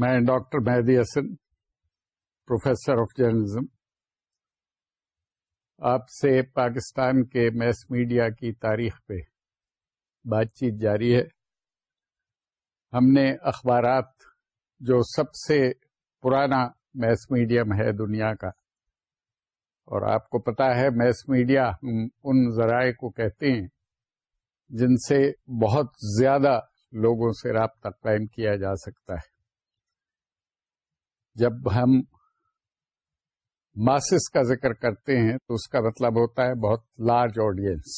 میں doctor Mehdi Hasan, professor of journalism, آپ سے پاکستان کے میس میڈیا کی تاریخ پہ بات چیت جاری ہے۔ ہم نے اخبارات جو سب سے پرانا میس میڈیم ہے دنیا کا، اور آپ کو پتا ہے میس میڈیا ہم ان ذرائع کو کہتے ہیں جن سے بہت زیادہ لوگوں سے رابطہ قائم کیا جا سکتا ہے۔ جب ہم ماسس کا ذکر کرتے ہیں تو اس کا مطلب ہوتا ہے بہت لارج آڈینس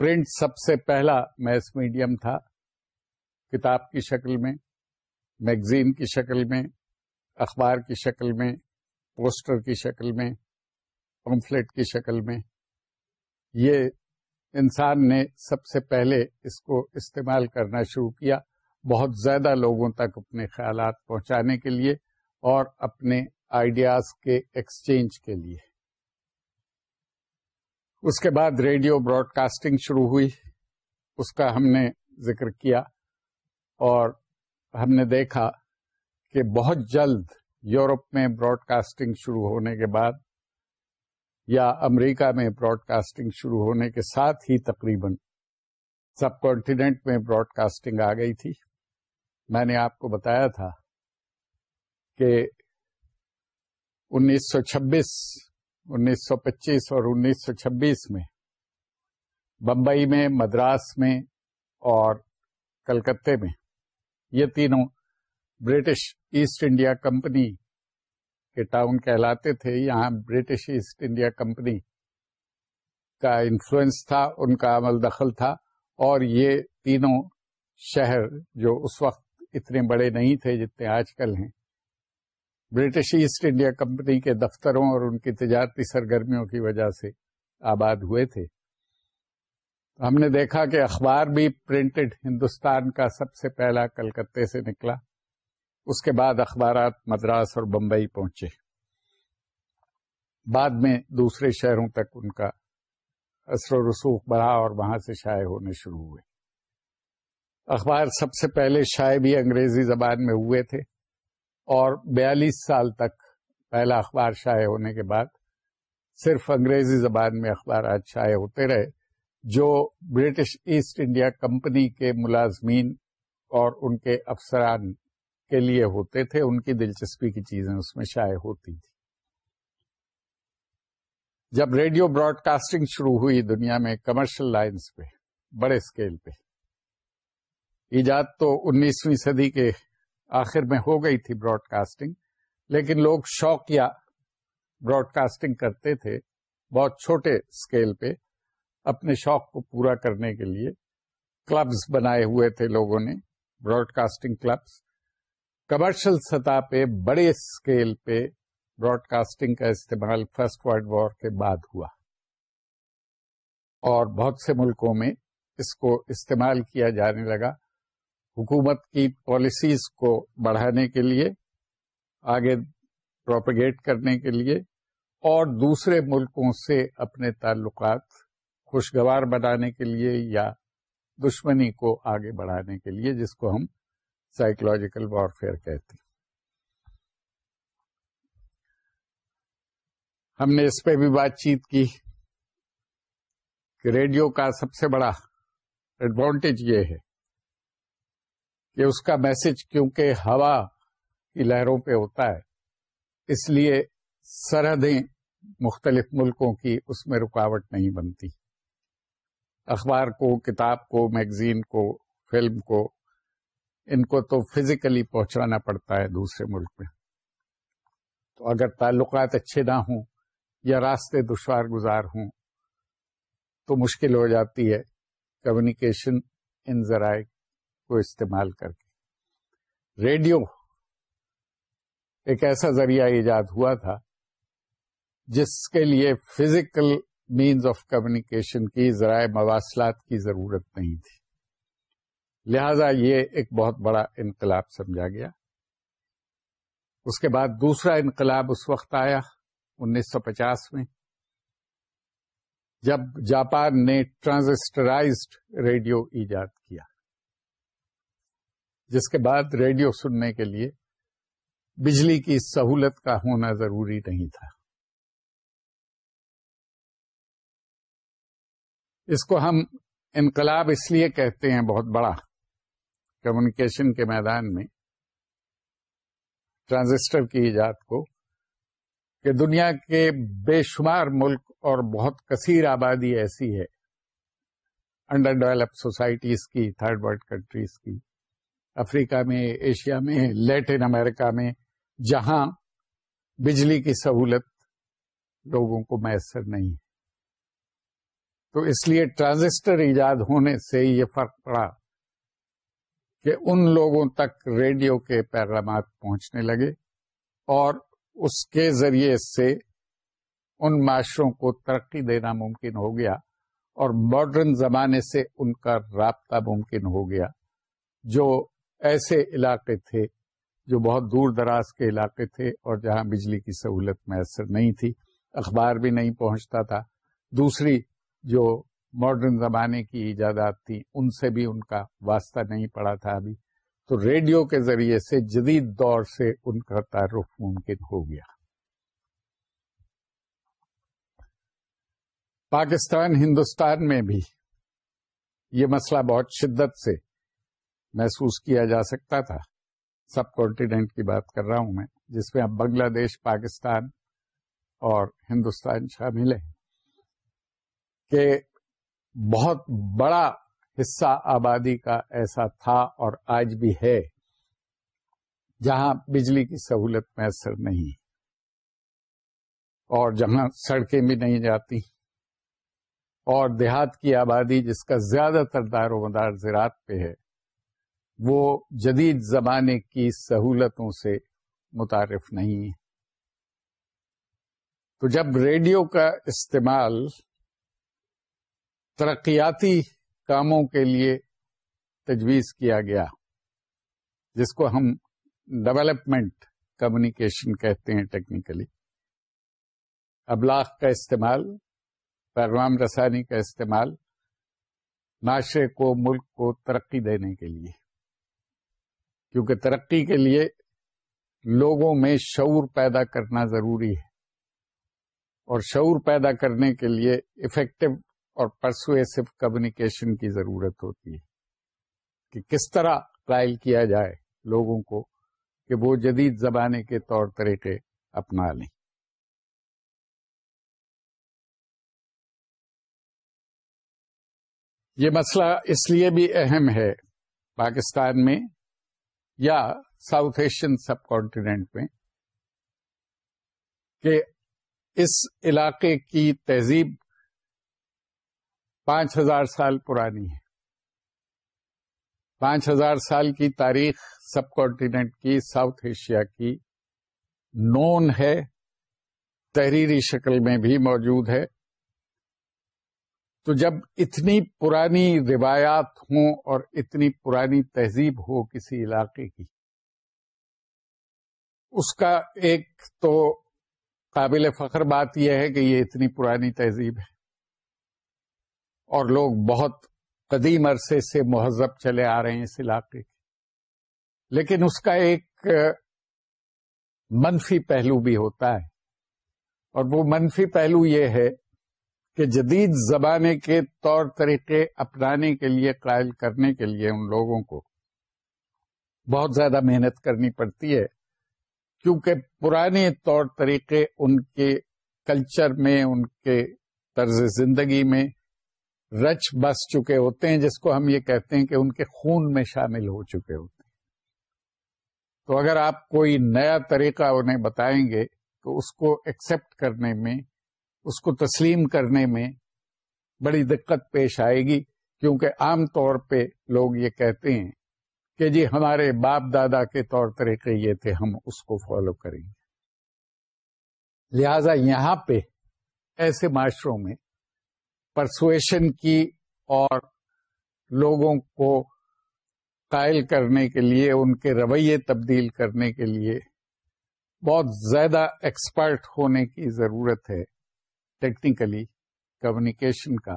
پرنٹ سب سے پہلا میس میڈیم تھا کتاب کی شکل میں میگزین کی شکل میں، اخبار کی شکل میں پوسٹر کی شکل میں پمفلٹ کی شکل میں. یہ انسان نے سب سے پہلے اس کو استعمال کرنا شروع کیا بہت زیادہ لوگوں تک اپنے خیالات پہنچانے کے لیے اور اپنے آئیڈیاز کے ایکسچینج کے لیے۔ اس کے بعد ریڈیو براڈ کاسٹنگ شروع ہوئی۔ اس کا ہم نے ذکر کیا اور ہم نے دیکھا کہ بہت جلد یورپ میں براڈ کاسٹنگ شروع ہونے کے بعد یا امریکہ میں براڈ کاسٹنگ شروع ہونے کے ساتھ ہی تقریباً سب کانٹیننٹ میں براڈ کاسٹنگ آ گئی تھی۔ میں نے آپ کو بتایا تھا کہ انیس سو چھبیس، انیس سو پچیس اور انیس سو چھبیس میں بمبئی میں، مدراس میں اور کلکتے میں یہ تینوں برٹش ایسٹ انڈیا کمپنی کے ٹاؤن کہلاتے تھے۔ یہاں برٹش ایسٹ انڈیا کمپنی کا انفلوئنس تھا، ان کا عمل دخل تھا اور یہ تینوں شہر جو اس وقت اتنے بڑے نہیں تھے جتنے آج کل ہیں۔ برٹش ایسٹ انڈیا کمپنی کے دفتروں اور ان کی تجارتی سرگرمیوں کی وجہ سے آباد ہوئے تھے۔ ہم نے دیکھا کہ اخبار بھی پرنٹڈ ہندوستان کا سب سے پہلا کلکتے سے نکلا۔ اس کے بعد اخبارات مدراس اور بمبئی پہنچے۔ بعد میں دوسرے شہروں تک ان کا اثر و رسوخ بڑھا اور وہاں سے شائع ہونے شروع ہوئے۔ اخبار سب سے پہلے شائع بھی انگریزی زبان میں ہوئے تھے اور بیالیس سال تک پہلا اخبار شائع ہونے کے بعد صرف انگریزی زبان میں اخبارات شائع ہوتے رہے، جو برٹش ایسٹ انڈیا کمپنی کے ملازمین اور ان کے افسران کے لیے ہوتے تھے، ان کی دلچسپی کی چیزیں اس میں شائع ہوتی تھی جب ریڈیو براڈ کاسٹنگ شروع ہوئی دنیا میں کمرشل لائنز پہ، بڑے اسکیل پہ ایجاد تو انیسویں صدی کے آخر میں ہو گئی تھی براڈ کاسٹنگ لیکن لوگ شوقیہ براڈ کاسٹنگ کرتے تھے بہت چھوٹے اسکیل پہ اپنے شوق کو پورا کرنے کے لیے۔ کلبز بنائے ہوئے تھے لوگوں نے براڈ کاسٹنگ کلبز کمرشل سطح پہ بڑے اسکیل پہ براڈ کاسٹنگ کا استعمال فرسٹ ورلڈ وار کے بعد ہوا۔ اور بہت سے ملکوں میں اس کو استعمال کیا جانے لگا۔ حکومت کی پالیسیز کو بڑھانے کے لیے، آگے پروپیگیٹ کرنے کے لیے، اور دوسرے ملکوں سے اپنے تعلقات خوشگوار بنانے کے لیے یا دشمنی کو آگے بڑھانے کے لیے، جس کو ہم سائیکولوجیکل وارفیئر کہتے ہیں۔ ہم نے اس پہ بھی بات چیت کی کہ ریڈیو کا سب سے بڑا ایڈوانٹیج یہ ہے کہ اس کا میسج کیونکہ ہوا کی لہروں پہ ہوتا ہے، اس لیے سرحدیں مختلف ملکوں کی اس میں رکاوٹ نہیں بنتی۔ اخبار کو، کتاب کو، میگزین کو، فلم کو، ان کو تو فزیکلی پہنچانا پڑتا ہے دوسرے ملک میں۔ تو اگر تعلقات اچھے نہ ہوں یا راستے دشوار گزار ہوں تو مشکل ہو جاتی ہے۔ کمیونیکیشن ان ذرائع کو استعمال کر کے۔ ریڈیو ایک ایسا ذریعہ ایجاد ہوا تھا جس کے لیے فزیکل مینز آف کمیونیکیشن کی ذرائع مواصلات کی ضرورت نہیں تھی۔ لہذا یہ ایک بہت بڑا انقلاب سمجھا گیا۔ اس کے بعد دوسرا انقلاب اس وقت آیا، انیس سو پچاس میں، جب جاپان نے ٹرانزسٹرائزڈ ریڈیو ایجاد کیا۔ جس کے بعد ریڈیو سننے کے لیے بجلی کی سہولت کا ہونا ضروری نہیں تھا۔ اس کو ہم انقلاب اس لیے کہتے ہیں بہت بڑا کمیونیکیشن کے میدان میں، ٹرانزسٹر کی ایجاد کو، کہ دنیا کے بے شمار ملک اور بہت کثیر آبادی ایسی ہے انڈر ڈیولپ سوسائٹیز کی تھرڈ ورلڈ کنٹریز کی۔ افریقہ میں، ایشیا میں، لیٹن امریکہ میں، جہاں بجلی کی سہولت لوگوں کو میسر نہیں ہے۔ تو اس لیے ٹرانزسٹر ایجاد ہونے سے یہ فرق پڑا کہ ان لوگوں تک ریڈیو کے پیغامات پہنچنے لگے اور اس کے ذریعے سے ان معاشروں کو ترقی دینا ممکن ہو گیا اور ماڈرن زمانے سے ان کا رابطہ ممکن ہو گیا، جو ایسے علاقے تھے جو بہت دور دراز کے علاقے تھے اور جہاں بجلی کی سہولت میسر نہیں تھی، اخبار بھی نہیں پہنچتا تھا۔ دوسری جو ماڈرن زمانے کی ایجادات تھی ان سے بھی ان کا واسطہ نہیں پڑا تھا ابھی۔ تو ریڈیو کے ذریعے سے جدید دور سے ان کا تعارف ممکن ہو گیا۔ پاکستان، ہندوستان میں بھی یہ مسئلہ بہت شدت سے محسوس کیا جا سکتا تھا۔ سب کانٹیننٹ کی بات کر رہا ہوں میں، جس میں اب بنگلہ دیش، پاکستان اور ہندوستان شامل ہے کہ بہت بڑا حصہ آبادی کا ایسا تھا اور آج بھی ہے، جہاں بجلی کی سہولت میسر نہیں، اور جہاں سڑکیں بھی نہیں جاتی، اور دیہات کی آبادی جس کا زیادہ تر دار و مدار زراعت پہ ہے۔ وہ جدید زمانے کی سہولتوں سے متعارف نہیں ہے تو جب ریڈیو کا استعمال ترقیاتی کاموں کے لیے تجویز کیا گیا، جس کو ہم ڈیولپمنٹ کمیونیکیشن کہتے ہیں ٹیکنیکلی، ابلاغ کا استعمال، پیغام رسانی کا استعمال، معاشرے کو، ملک کو ترقی دینے کے لیے۔ کیونکہ ترقی کے لیے لوگوں میں شعور پیدا کرنا ضروری ہے۔ اور شعور پیدا کرنے کے لیے افیکٹو اور پرسویسو کمیونیکیشن کی ضرورت ہوتی ہے کہ کس طرح قائل کیا جائے لوگوں کو کہ وہ جدید زمانے کے طور طریقے اپنا لیں۔ یہ مسئلہ اس لیے بھی اہم ہے پاکستان میں یا ساؤتھ ایشین سب کانٹیننٹ میں کہ اس علاقے کی تہذیب پانچ ہزار سال پرانی ہے۔ پانچ ہزار سال کی تاریخ سب کانٹیننٹ کی، ساؤتھ ایشیا کی نون ہے، تحریری شکل میں بھی موجود ہے۔ تو جب اتنی پرانی روایات ہوں اور اتنی پرانی تہذیب ہو کسی علاقے کی، اس کا ایک تو قابل فخر بات یہ ہے کہ یہ اتنی پرانی تہذیب ہے اور لوگ بہت قدیم عرصے سے مہذب چلے آ رہے ہیں اس علاقے کے۔ لیکن اس کا ایک منفی پہلو بھی ہوتا ہے اور وہ منفی پہلو یہ ہے کہ جدید زمانے کے طور طریقے اپنانے کے لیے، قائل کرنے کے لیے ان لوگوں کو بہت زیادہ محنت کرنی پڑتی ہے، کیونکہ پرانے طور طریقے ان کے کلچر میں، ان کے طرز زندگی میں رچ بس چکے ہوتے ہیں، جس کو ہم یہ کہتے ہیں کہ ان کے خون میں شامل ہو چکے ہوتے ہیں۔ تو اگر آپ کوئی نیا طریقہ انہیں بتائیں گے، تو اس کو ایکسپٹ کرنے میں اس کو تسلیم کرنے میں بڑی دقت پیش آئے گی، کیونکہ عام طور پہ لوگ یہ کہتے ہیں کہ جی ہمارے باپ دادا کے طور طریقے یہ تھے، ہم اس کو فالو کریں گے۔ لہذا یہاں پہ ایسے معاشروں میں پرسویشن کی اور لوگوں کو قائل کرنے کے لیے، ان کے رویے تبدیل کرنے کے لیے بہت زیادہ ایکسپرٹ ہونے کی ضرورت ہے۔ ٹیکنیکلی کمیونیکیشن کا،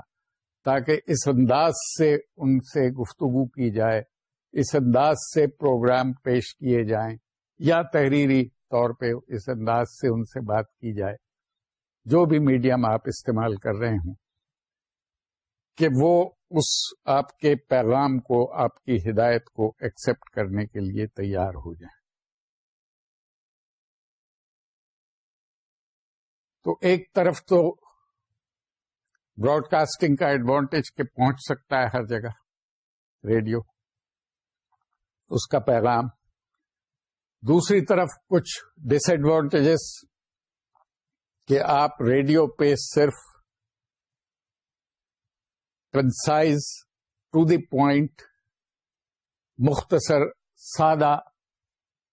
تاکہ اس انداز سے ان سے گفتگو کی جائے، اس انداز سے پروگرام پیش کیے جائیں، یا تحریری طور پہ اس انداز سے ان سے بات کی جائے۔ جو بھی میڈیم آپ استعمال کر رہے ہوں، کہ وہ اس آپ کے پیغام کو، آپ کی ہدایت کو ایکسپٹ کرنے کے لیے تیار ہو جائیں۔ تو ایک طرف تو براڈ کاسٹنگ کا ایڈوانٹیج کہ پہنچ سکتا ہے ہر جگہ ریڈیو اس کا پیغام۔ دوسری طرف کچھ ڈس ایڈوانٹیجز کہ آپ ریڈیو پہ صرف کنسائز ٹو دی پوائنٹ مختصر، سادہ،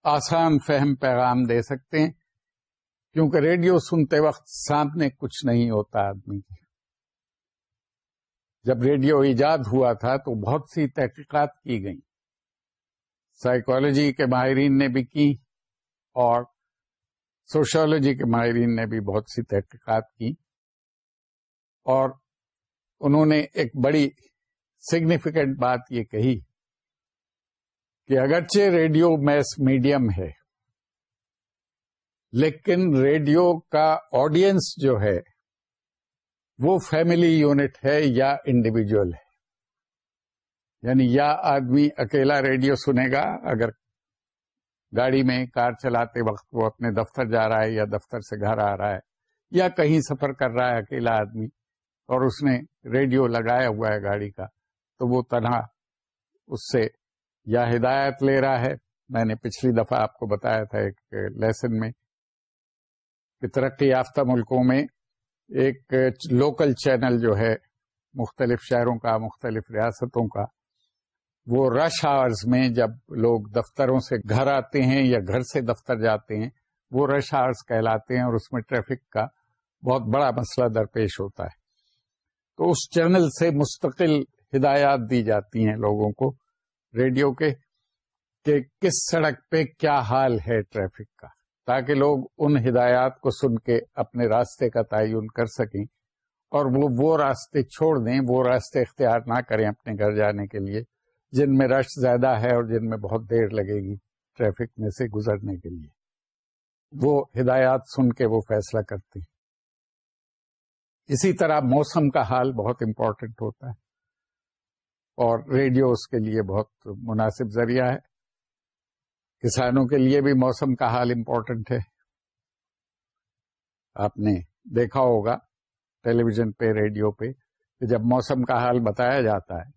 آسان فہم پیغام دے سکتے ہیں۔ کیونکہ ریڈیو سنتے وقت سامنے کچھ نہیں ہوتا آدمی۔ کے جب ریڈیو ایجاد ہوا تھا تو بہت سی تحقیقات کی گئیں۔ سائیکالوجی کے ماہرین نے بھی کی اور سوشولوجی کے ماہرین نے بھی بہت سی تحقیقات کی۔ اور انہوں نے ایک بڑی سگنیفیکینٹ بات یہ کہی کہ اگرچہ ریڈیو میس میڈیم ہے لیکن ریڈیو کا آڈینس جو ہے، وہ فیملی یونٹ ہے یا انڈیویجل ہے؟ یعنی یا آدمی اکیلا ریڈیو سنے گا اگر گاڑی میں کار چلاتے وقت وہ اپنے دفتر جا رہا ہے یا دفتر سے گھر آ رہا ہے یا کہیں سفر کر رہا ہے اکیلا آدمی اور اس نے ریڈیو لگایا ہوا ہے گاڑی کا، تو وہ تنہا اس سے یا ہدایت لے رہا ہے۔ میں نے پچھلی دفعہ آپ کو بتایا تھا ایک لیسن میں ترقی یافتہ ملکوں میں ایک لوکل چینل جو ہے، مختلف شہروں کا، مختلف ریاستوں کا، وہ رش آورز میں جب لوگ دفتروں سے گھر آتے ہیں یا گھر سے دفتر جاتے ہیں، وہ رش آورز کہلاتے ہیں اور اس میں ٹریفک کا بہت بڑا مسئلہ درپیش ہوتا ہے۔ تو اس چینل سے مستقل ہدایات دی جاتی ہیں لوگوں کو ریڈیو کے، کہ کس سڑک پہ کیا حال ہے ٹریفک کا۔ تاکہ لوگ ان ہدایات کو سن کے اپنے راستے کا تعین کر سکیں اور وہ وہ راستے چھوڑ دیں، وہ راستے اختیار نہ کریں اپنے گھر جانے کے لیے، جن میں رش زیادہ ہے اور جن میں بہت دیر لگے گی ٹریفک میں سے گزرنے کے لیے۔ وہ ہدایات سن کے وہ فیصلہ کرتے ہیں۔ اسی طرح موسم کا حال بہت امپورٹنٹ ہوتا ہے اور ریڈیو اس کے لیے بہت مناسب ذریعہ ہے۔ کسانوں کے لیے بھی موسم کا حال امپورٹنٹ ہے۔ آپ نے دیکھا ہوگا ٹیلی ویژن پہ، ریڈیو پہ کہ جب موسم کا حال بتایا جاتا ہے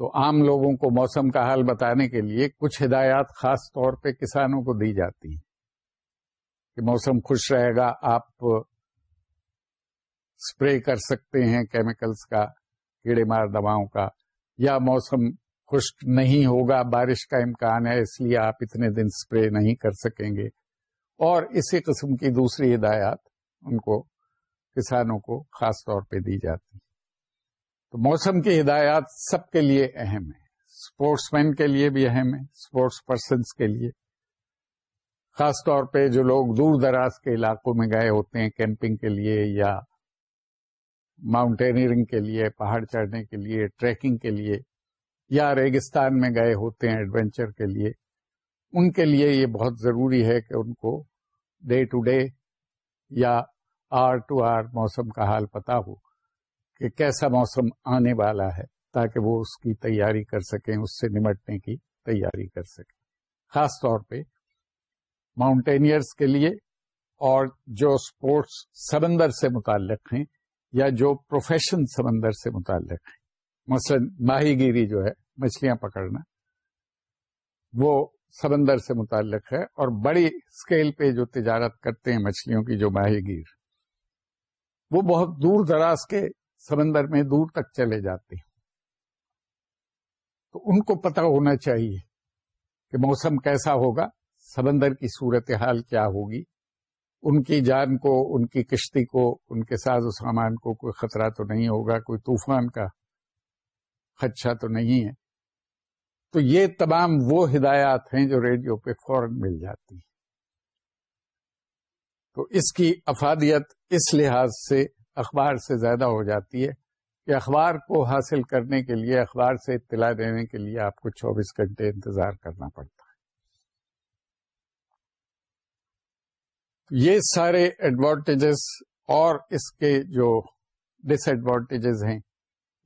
تو عام لوگوں کو موسم کا حال بتانے کے لیے کچھ ہدایات خاص طور پہ کسانوں کو دی جاتی ہیں کہ موسم خوش رہے گا، آپ اسپرے کر سکتے ہیں کیمیکلز کا، کیڑے مار دواؤں کا یا موسم خشک نہیں ہوگا، بارش کا امکان ہے، اس لیے آپ اتنے دن اسپرے نہیں کر سکیں گے۔ اور اسی قسم کی دوسری ہدایات ان کو، کسانوں کو خاص طور پہ دی جاتی تو موسم کی ہدایات سب کے لیے اہم ہے اسپورٹس مین کے لیے بھی اہم ہے اسپورٹس پرسنس کے لیے۔ خاص طور پہ جو لوگ دور دراز کے علاقوں میں گئے ہوتے ہیں کیمپنگ کے لیے یا ماؤنٹینئرنگ کے لیے، پہاڑ چڑھنے کے لیے ٹریکنگ کے لیے یا ریگستان میں گئے ہوتے ہیں ایڈونچر کے لیے، ان کے لیے یہ بہت ضروری ہے کہ ان کو ڈے ٹو ڈے یا آر ٹو آر موسم کا حال پتا ہو کہ کیسا موسم آنے والا ہے تاکہ وہ اس کی تیاری کر سکیں، اس سے نمٹنے کی تیاری کر سکیں۔ خاص طور پہ ماؤنٹینئرس کے لیے اور جو اسپورٹس سمندر سے متعلق ہیں یا جو پروفیشن سمندر سے متعلق ہیں۔ مثلا ماہی گیری جو ہے، مچھلیاں پکڑنا، وہ سمندر سے متعلق ہے اور بڑی اسکیل پہ جو تجارت کرتے ہیں مچھلیوں کی جو ماہی گیر، وہ بہت دور دراز کے سمندر میں دور تک چلے جاتے ہیں۔ تو ان کو پتا ہونا چاہیے کہ موسم کیسا ہوگا، سمندر کی صورتحال کیا ہوگی، ان کی جان کو، ان کی کشتی کو، ان کے ساز و سامان کو کوئی خطرہ تو نہیں ہوگا، کوئی طوفان کا خدشہ تو نہیں ہے۔ تو یہ تمام وہ ہدایات ہیں جو ریڈیو پہ فوراً مل جاتی ہیں۔ تو اس کی افادیت اس لحاظ سے اخبار سے زیادہ ہو جاتی ہے کہ اخبار کو حاصل کرنے کے لیے، اخبار سے اطلاع دینے کے لیے آپ کو چوبیس گھنٹے انتظار کرنا پڑتا ہے۔ یہ سارے ایڈوانٹیجز اور اس کے جو ڈس ایڈوانٹیجز ہیں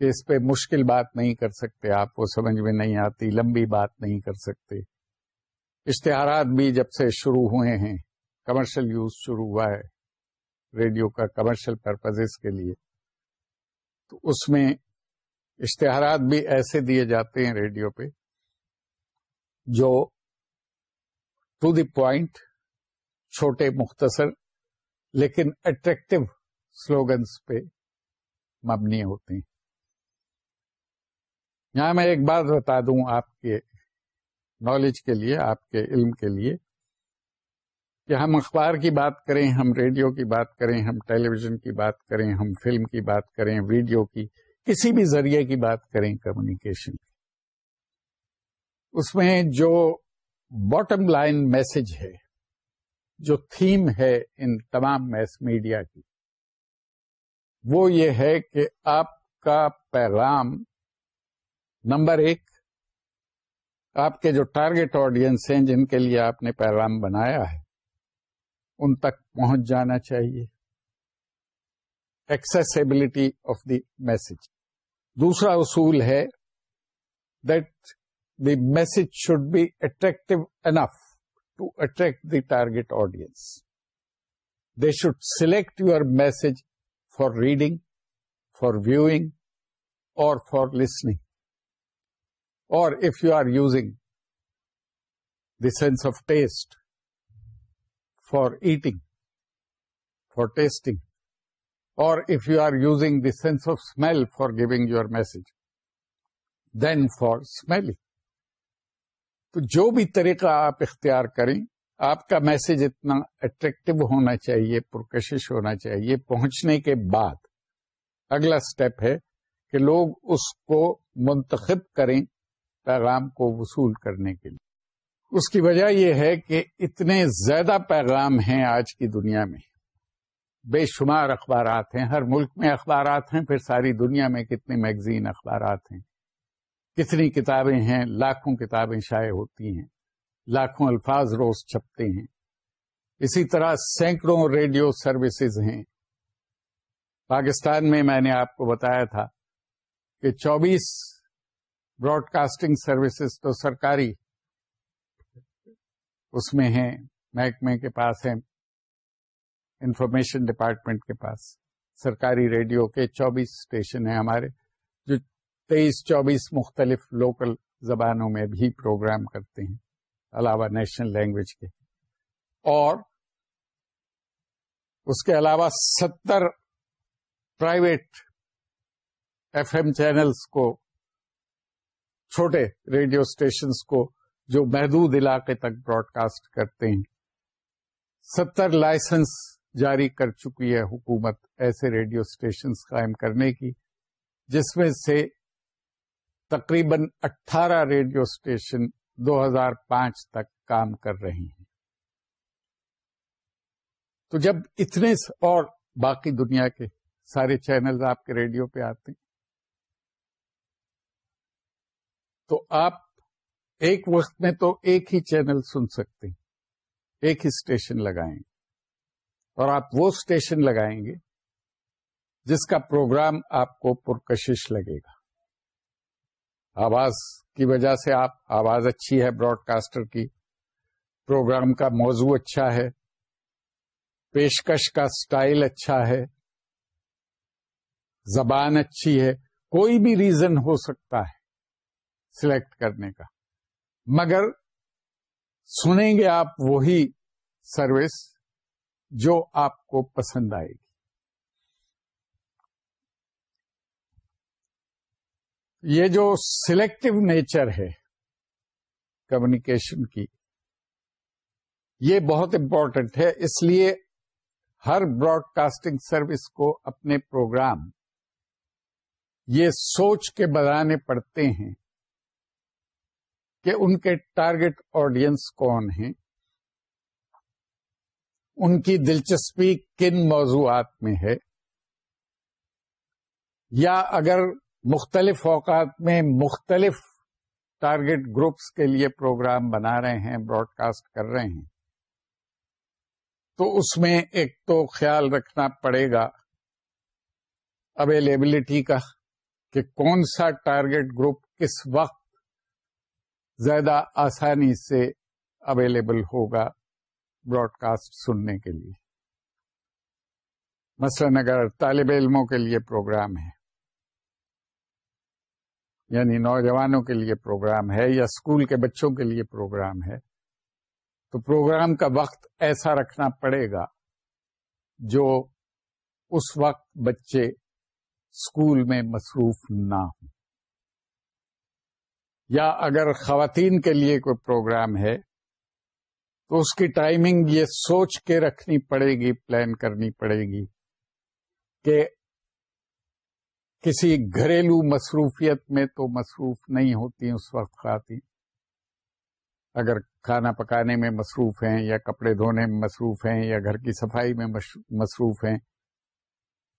کہ اس پہ مشکل بات نہیں کر سکتے، آپ کو سمجھ میں نہیں آتی، لمبی بات نہیں کر سکتے۔ اشتہارات بھی جب سے شروع ہوئے ہیں کمرشل یوز شروع ہوا ہے، ریڈیو کا کمرشل پرپز کے لیے۔ تو اس میں اشتہارات بھی ایسے دیے جاتے ہیں ریڈیو پہ، جو ٹو دی پوائنٹ چھوٹے، مختصر، لیکن اٹریکٹو سلوگنس پہ مبنی ہوتے ہیں۔ یہاں میں ایک بات بتا دوں آپ کے نالج کے لیے، آپ کے علم کے لیے، کہ ہم اخبار کی بات کریں، ہم ریڈیو کی بات کریں، ہم ٹیلی ویژن کی بات کریں، ہم فلم کی بات کریں، ویڈیو کی، کسی بھی ذریعے کی بات کریں کمیونیکیشن کی۔ اس میں جو باٹم لائن میسج ہے، جو تھیم ہے ان تمام میس میڈیا کی، وہ یہ ہے کہ آپ کا پیغام نمبر ایک، آپ کے جو ٹارگیٹ آڈینس ہیں، جن کے لیے آپ نے پیغام بنایا ہے، ان تک پہنچ جانا چاہیے۔ ایکسیسبلٹی آف دی میسج دوسرا اصول ہے that the message should be attractive enough to attract the target audience they should select your message for reading for viewing اور فار لسننگ اور if you are using the sense of taste for eating, for tasting, or if you are using the sense of smell for giving your message, then for smelling. تو جو بھی طریقہ آپ اختیار کریں آپ کا میسج اتنا اٹریکٹو ہونا چاہیے پرکشش ہونا چاہیے پہنچنے کے بعد اگلا اسٹیپ ہے کہ لوگ اس کو منتخب کریں پیغام کو وصول کرنے کے لیے۔ اس کی وجہ یہ ہے کہ اتنے زیادہ پیغام ہیں آج کی دنیا میں۔ بے شمار اخبارات ہیں، ہر ملک میں اخبارات ہیں، پھر ساری دنیا میں کتنے میگزین اخبارات ہیں۔ کتنی کتابیں ہیں، لاکھوں کتابیں شائع ہوتی ہیں۔ لاکھوں الفاظ روز چھپتے ہیں۔ اسی طرح سینکڑوں ریڈیو سروسز ہیں۔ پاکستان میں میں نے آپ کو بتایا تھا کہ چوبیس براڈ کاسٹنگ سروسز تو سرکاری اس میں ہیں، محکمے کے پاس ہیں انفارمیشن ڈپارٹمنٹ کے پاس، سرکاری ریڈیو کے چوبیس اسٹیشن ہیں ہمارے، جو تیئیس چوبیس مختلف لوکل زبانوں میں بھی پروگرام کرتے ہیں، علاوہ نیشنل لینگویج کے۔ اور اس کے علاوہ ستر پرائیویٹ ایف ایم چینلس کو چھوٹے ریڈیو اسٹیشنس کو جو محدود علاقے تک براڈ کاسٹ کرتے ہیں۔ ستر لائسنس جاری کر چکی ہے حکومت ایسے ریڈیو اسٹیشنز قائم کرنے کی، جس میں سے تقریباً اٹھارہ ریڈیو اسٹیشن دو ہزار پانچ تک کام کر رہے ہیں۔ تو جب اتنے اور باقی دنیا کے سارے چینلز آپ کے ریڈیو پہ آتے ہیں تو آپ ایک وقت میں تو ایک ہی چینل سن سکتے ہیں، ایک ہی اسٹیشن لگائیں گے۔ اور آپ وہ اسٹیشن لگائیں گے جس کا پروگرام آپ کو پرکشش لگے گا۔ آواز کی وجہ سے آپ، آواز اچھی ہے براڈ کاسٹر کی، پروگرام کا موضوع اچھا ہے، پیشکش کا سٹائل اچھا ہے، زبان اچھی ہے، کوئی بھی ریزن ہو سکتا ہے۔ سلیکٹ کرنے کا۔ مگر سنیں گے آپ وہی سروس جو آپ کو پسند آئے گی۔ یہ جو سلیکٹو نیچر ہے کمیونیکیشن کی، یہ بہت امپورٹنٹ ہے۔ اس لیے ہر براڈ کاسٹنگ سروس کو اپنے پروگرام یہ سوچ کے بنانے پڑتے ہیں۔ کہ ان کے ٹارگٹ آڈینس کون ہیں؟ ان کی دلچسپی کن موضوعات میں ہے؟ یا اگر مختلف اوقات میں مختلف ٹارگٹ گروپس کے لیے پروگرام بنا رہے ہیں براڈ کاسٹ کر رہے ہیں، تو اس میں ایک تو خیال رکھنا پڑے گا اویلیبلٹی کا کہ کون سا ٹارگٹ گروپ کس وقت زیادہ آسانی سے اویلیبل ہوگا براڈ کاسٹ سننے کے لیے۔ مثلاً اگر طالب علموں کے لیے پروگرام ہے یعنی نوجوانوں کے لیے پروگرام ہے یا اسکول کے بچوں کے لیے پروگرام ہے، تو پروگرام کا وقت ایسا رکھنا پڑے گا جو اس وقت بچے اسکول میں مصروف نہ ہوں۔ یا اگر خواتین کے لیے کوئی پروگرام ہے، تو اس کی ٹائمنگ یہ سوچ کے رکھنی پڑے گی پلان کرنی پڑے گی کہ کسی گھریلو مصروفیت میں تو مصروف نہیں ہوتی اس وقت خواتین۔ اگر کھانا پکانے میں مصروف ہیں یا کپڑے دھونے میں مصروف ہیں یا گھر کی صفائی میں مصروف ہیں،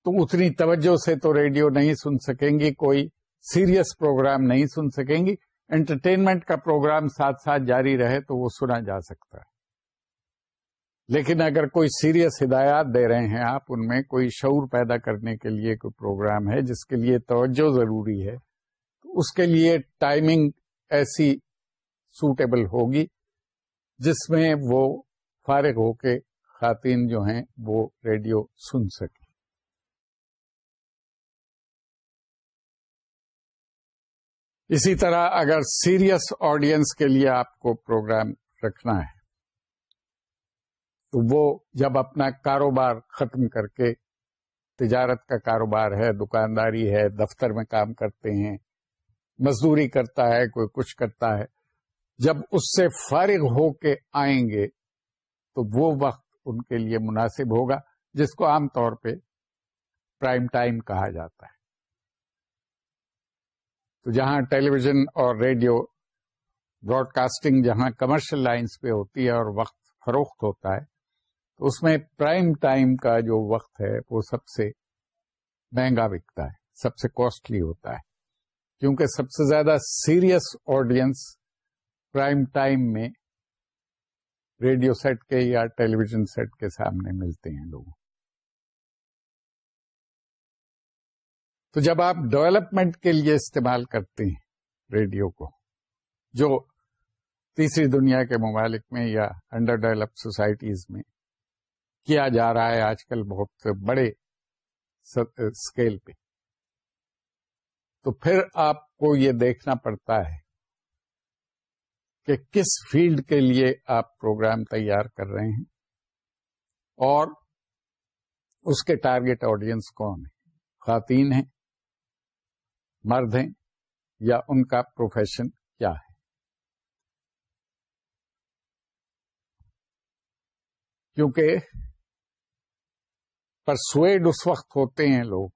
تو اتنی توجہ سے تو ریڈیو نہیں سن سکیں گی، کوئی سیریس پروگرام نہیں سن سکیں گی۔ انٹرٹینمنٹ کا پروگرام ساتھ ساتھ جاری رہے تو وہ سنا جا سکتا ہے۔ لیکن اگر کوئی سیریس ہدایات دے رہے ہیں آپ، ان میں کوئی شعور پیدا کرنے کے لیے کوئی پروگرام ہے جس کے لیے توجہ ضروری ہے، تو اس کے لیے ٹائمنگ ایسی سوٹیبل ہوگی جس میں وہ فارغ ہو کے خواتین جو ہیں وہ ریڈیو سن سکیں۔ اسی طرح اگر سیریس آڈینس کے لیے آپ کو پروگرام رکھنا ہے، تو وہ جب اپنا کاروبار ختم کر کے تجارت کا کاروبار ہے، دکانداری ہے، دفتر میں کام کرتے ہیں، مزدوری کرتا ہے، کوئی کچھ کرتا ہے، جب اس سے فارغ ہو کے آئیں گے، تو وہ وقت ان کے لیے مناسب ہوگا، جس کو عام طور پہ پرائم ٹائم کہا جاتا ہے۔ تو جہاں ٹیلی ویژن اور ریڈیو براڈ کاسٹنگ جہاں کمرشل لائنز پہ ہوتی ہے اور وقت فروخت ہوتا ہے، تو اس میں پرائم ٹائم کا جو وقت ہے وہ سب سے مہنگا بکتا ہے، سب سے کاسٹلی ہوتا ہے۔ کیونکہ سب سے زیادہ سیریس آڈینس پرائم ٹائم میں ریڈیو سیٹ کے یا ٹیلی ویژن سیٹ کے سامنے ملتے ہیں لوگوں۔ تو جب آپ ڈیولپمنٹ کے لیے استعمال کرتے ہیں ریڈیو کو، جو تیسری دنیا کے ممالک میں یا انڈر ڈیولپ سوسائٹیز میں کیا جا رہا ہے آج کل بہت بڑے اسکیل پہ۔ تو پھر آپ کو یہ دیکھنا پڑتا ہے کہ کس فیلڈ کے لیے آپ پروگرام تیار کر رہے ہیں اور اس کے ٹارگیٹ آڈینس کون ہے؟ خواتین ہیں مرد ہیں یا ان کا پروفیشن کیا ہے؟ کیونکہ پرسویڈ اس وقت ہوتے ہیں لوگ،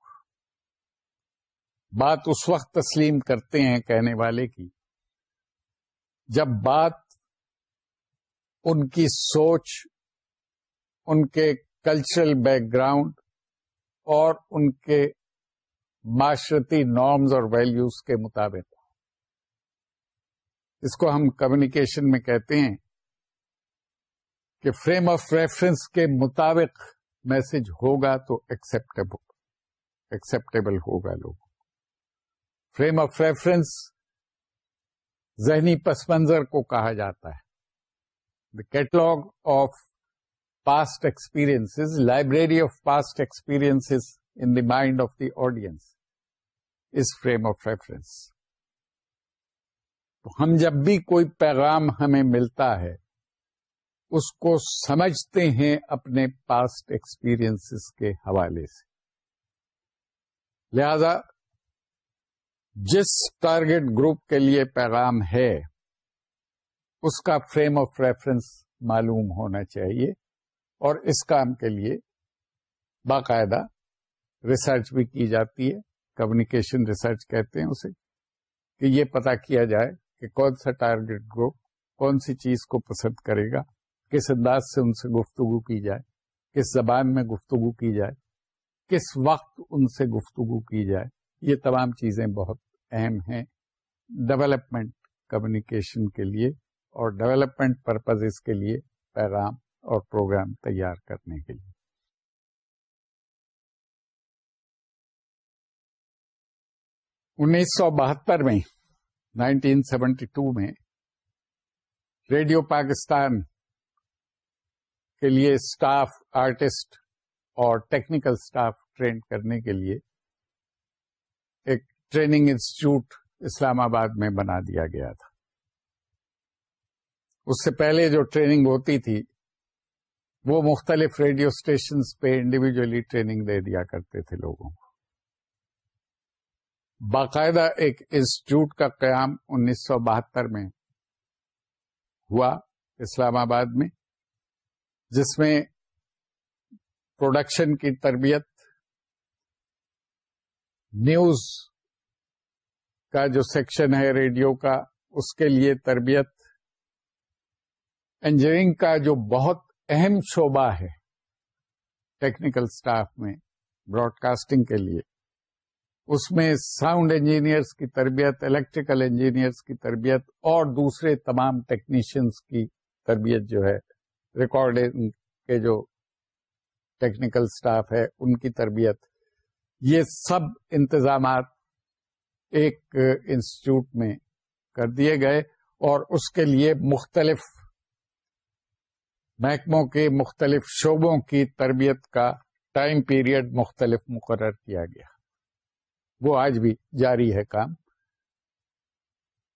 بات اس وقت تسلیم کرتے ہیں کہنے والے کی، جب بات ان کی سوچ، ان کے کلچرل بیک گراؤنڈ اور ان کے معاشرتی نارمز اور ویلیوز کے مطابق۔ اس کو ہم کمیونیکیشن میں کہتے ہیں کہ فریم آف ریفرنس کے مطابق میسج ہوگا تو ایکسپٹیبل ایکسپٹیبل ہوگا لوگ فریم آف ریفرنس ذہنی پس منظر کو کہا جاتا ہے۔ The catalogue of past experience library of past experience in the mind of the audience us frame of reference تو ہم جب بھی کوئی پیغام ہمیں ملتا ہے، اس کو سمجھتے ہیں اپنے پاسٹ ایکسپیرئنس کے حوالے سے۔ لہذا، جس ٹارگیٹ گروپ کے لیے پیغام ہے، اس کا فریم آف ریفرنس معلوم ہونا چاہیے اور اس کام کے لیے باقاعدہ ریسرچ بھی کی جاتی ہے۔ کمیونیکیشن ریسرچ کہتے ہیں اسے، کہ یہ پتا کیا جائے کہ کون سا ٹارگیٹ گروپ کون سی چیز کو پسند کرے گا، کس انداز سے ان سے گفتگو کی جائے، کس زبان میں گفتگو کی جائے، کس وقت ان سے گفتگو کی جائے۔ یہ تمام چیزیں بہت اہم ہیں ڈیولپمنٹ کمیونیکیشن کے لیے اور ڈیولپمنٹ پرپز کے لیے پیغام اور پروگرام تیار کرنے کے لیے۔ انیس سو بہتر میں، نائنٹین سیونٹی ٹو میں، ریڈیو پاکستان کے لیے اسٹاف آرٹسٹ اور ٹیکنیکل اسٹاف ٹرین کرنے کے لیے ایک ٹریننگ انسٹیٹیوٹ اسلام آباد میں بنا دیا گیا تھا۔ اس سے پہلے جو ٹریننگ ہوتی تھی، وہ مختلف ریڈیو اسٹیشنز پہ انڈیویجلی ٹریننگ دے دیا کرتے تھے لوگوں کو۔ باقاعدہ ایک انسٹیٹیوٹ کا قیام انیس سو بہتر میں ہوا اسلام آباد میں، جس میں پروڈکشن کی تربیت نیوز کا جو سیکشن ہے ریڈیو کا، اس کے لیے تربیت انجینئرنگ کا جو بہت اہم شعبہ ہے ٹیکنیکل سٹاف میں براڈ کاسٹنگ کے لیے۔ اس میں ساؤنڈ انجینئرس کی تربیت الیکٹریکل انجینئرس کی تربیت اور دوسرے تمام ٹیکنیشینس کی تربیت جو ہے ریکارڈنگ کے جو ٹیکنیکل سٹاف ہے، ان کی تربیت۔ یہ سب انتظامات ایک انسٹیٹیوٹ میں کر دیے گئے اور اس کے لیے مختلف محکموں کے مختلف شعبوں کی تربیت کا ٹائم پیریڈ مختلف مقرر کیا گیا۔ وہ آج بھی جاری ہے کام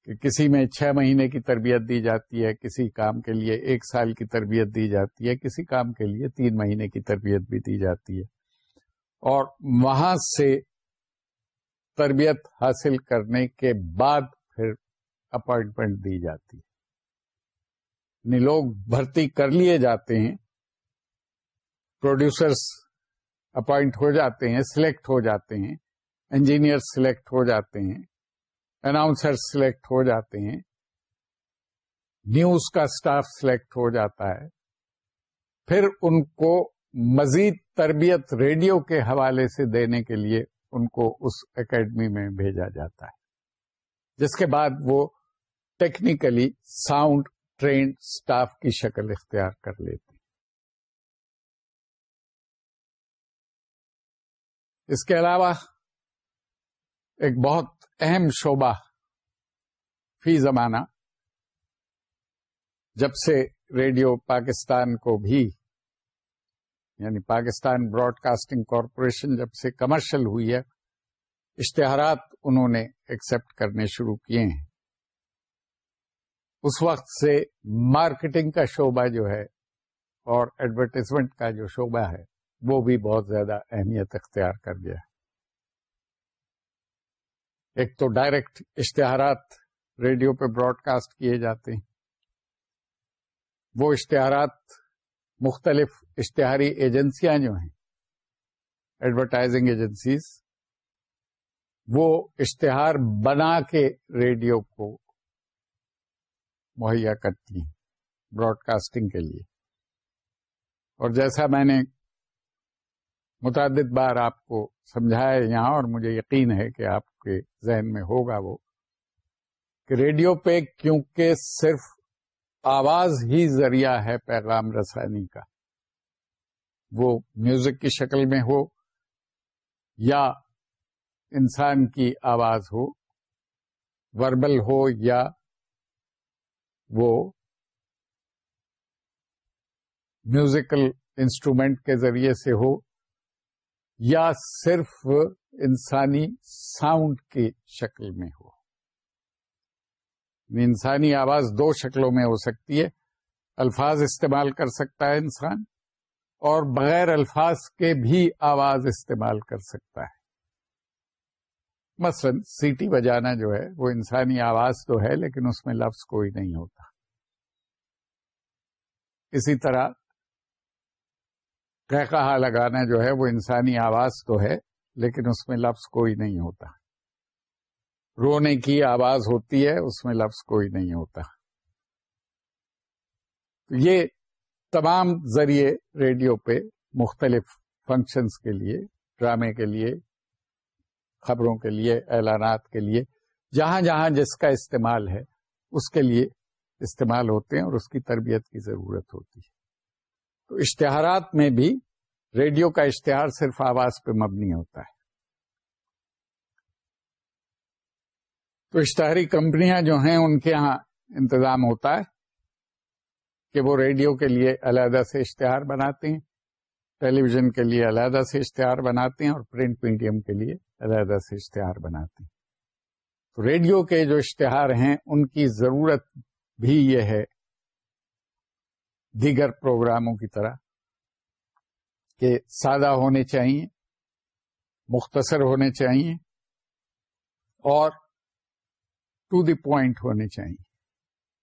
کہ کسی میں چھ مہینے کی تربیت دی جاتی ہے، کسی کام کے لیے ایک سال کی تربیت دی جاتی ہے، کسی کام کے لیے تین مہینے کی تربیت بھی دی جاتی ہے۔ اور وہاں سے تربیت حاصل کرنے کے بعد پھر اپائنٹمنٹ دی جاتی ہے۔ یعنی لوگ بھرتی کر لیے جاتے ہیں پروڈیوسرس اپوائنٹ ہو جاتے ہیں، سلیکٹ ہو جاتے ہیں انجینئر سلیکٹ ہو جاتے ہیں، اناؤنسر سلیکٹ ہو جاتے ہیں، نیوز کا اسٹاف سلیکٹ ہو جاتا ہے۔ پھر ان کو مزید تربیت ریڈیو کے حوالے سے دینے کے لیے ان کو اس اکیڈمی میں بھیجا جاتا ہے، جس کے بعد وہ ٹیکنیکلی ساؤنڈ ٹرینڈ اسٹاف کی شکل اختیار کر لیتے ہیں۔ اس کے علاوہ ایک بہت اہم شعبہ فی زمانہ، جب سے ریڈیو پاکستان کو بھی یعنی پاکستان براڈ کاسٹنگ کارپوریشن جب سے کمرشل ہوئی ہے، اشتہارات انہوں نے ایکسپٹ کرنے شروع کیے ہیں۔ اس وقت سے مارکیٹنگ کا شعبہ جو ہے اور ایڈورٹیزمنٹ کا جو شعبہ ہے، وہ بھی بہت زیادہ اہمیت اختیار کر گیا۔ ہے ایک تو ڈائریکٹ اشتہارات ریڈیو پہ براڈ کاسٹ کیے جاتے ہیں۔ وہ اشتہارات مختلف اشتہاری ایجنسیاں جو ہیں، ایڈورٹائزنگ ایجنسیز، وہ اشتہار بنا کے ریڈیو کو مہیا کرتی ہیں براڈ کاسٹنگ کے لیے۔ اور جیسا میں نے متعدد بار آپ کو سمجھایا یہاں اور مجھے یقین ہے کہ آپ کے ذہن میں ہوگا وہ کہ ریڈیو پہ کیونکہ صرف آواز ہی ذریعہ ہے پیغام رسانی کا، وہ میوزک کی شکل میں ہو یا انسان کی آواز ہو، وربل ہو یا وہ میوزیکل انسٹرومینٹ کے ذریعے سے ہو یا صرف انسانی ساؤنڈ کی شکل میں ہو۔ یعنی انسانی آواز دو شکلوں میں ہو سکتی ہے۔ الفاظ استعمال کر سکتا ہے انسان اور بغیر الفاظ کے بھی آواز استعمال کر سکتا ہے۔ مثلا سیٹی بجانا جو ہے، وہ انسانی آواز تو ہے، لیکن اس میں لفظ کوئی نہیں ہوتا۔ اسی طرح کہا لگانا جو ہے وہ انسانی آواز تو ہے، لیکن اس میں لفظ کوئی نہیں ہوتا۔ رونے کی آواز ہوتی ہے، اس میں لفظ کوئی نہیں ہوتا۔ یہ تمام ذریعے ریڈیو پہ مختلف فنکشنز کے لیے، ڈرامے کے لیے، خبروں کے لیے، اعلانات کے لیے، جہاں جہاں جس کا استعمال ہے، اس کے لیے استعمال ہوتے ہیں اور اس کی تربیت کی ضرورت ہوتی ہے۔ تو اشتہارات میں بھی ریڈیو کا اشتہار صرف آواز پہ مبنی ہوتا ہے۔ تو اشتہاری کمپنیاں جو ہیں، ان کے یہاں انتظام ہوتا ہے کہ وہ ریڈیو کے لیے علیحدہ سے اشتہار بناتے ہیں، ٹیلی ویژن کے لیے علیحدہ سے اشتہار بناتے ہیں اور پرنٹ میڈیم کے لیے علیحدہ سے اشتہار بناتے ہیں۔ تو ریڈیو کے جو اشتہار ہیں، ان کی ضرورت بھی یہ ہے دیگر پروگراموں کی طرح کہ سادہ ہونے چاہیے مختصر ہونے چاہیے اور ٹو دی پوائنٹ ہونے چاہیے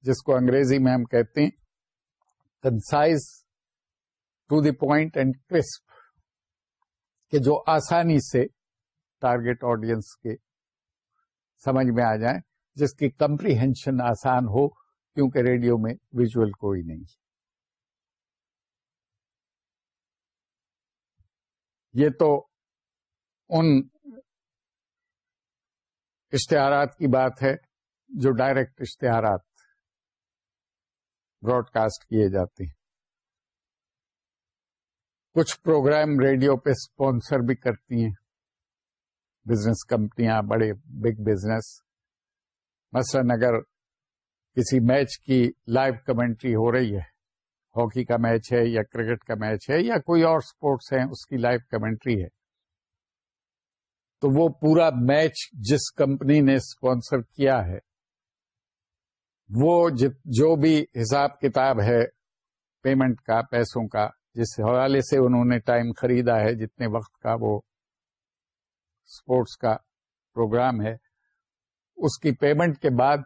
جس کو انگریزی میں ہم کہتے ہیں concise to the point and crisp کہ جو آسانی سے ٹارگیٹ آڈینس کے سمجھ میں آ جائیں، جس کی کمپریہنشن آسان ہو، کیونکہ ریڈیو میں ویژل کوئی نہیں۔ یہ تو ان اشتہارات کی بات ہے جو ڈائریکٹ اشتہارات براڈ کاسٹ کیے جاتے ہیں۔ کچھ پروگرام ریڈیو پہ اسپانسر بھی کرتی ہیں۔ بزنس کمپنیاں، بڑے بگ بزنس۔ مثلاً اگر کسی میچ کی لائیو کمنٹری ہو رہی ہے ہاکی کا میچ ہے یا کرکٹ کا میچ ہے یا کوئی اور اسپورٹس ہے اس کی لائیو کمنٹری ہے۔ تو وہ پورا میچ جس کمپنی نے اسپانسر کیا ہے، وہ جو بھی حساب کتاب ہے پیمنٹ کا، پیسوں کا، جس حوالے سے انہوں نے ٹائم خریدا ہے، جتنے وقت کا وہ اسپورٹس کا پروگرام ہے، اس کی پیمنٹ کے بعد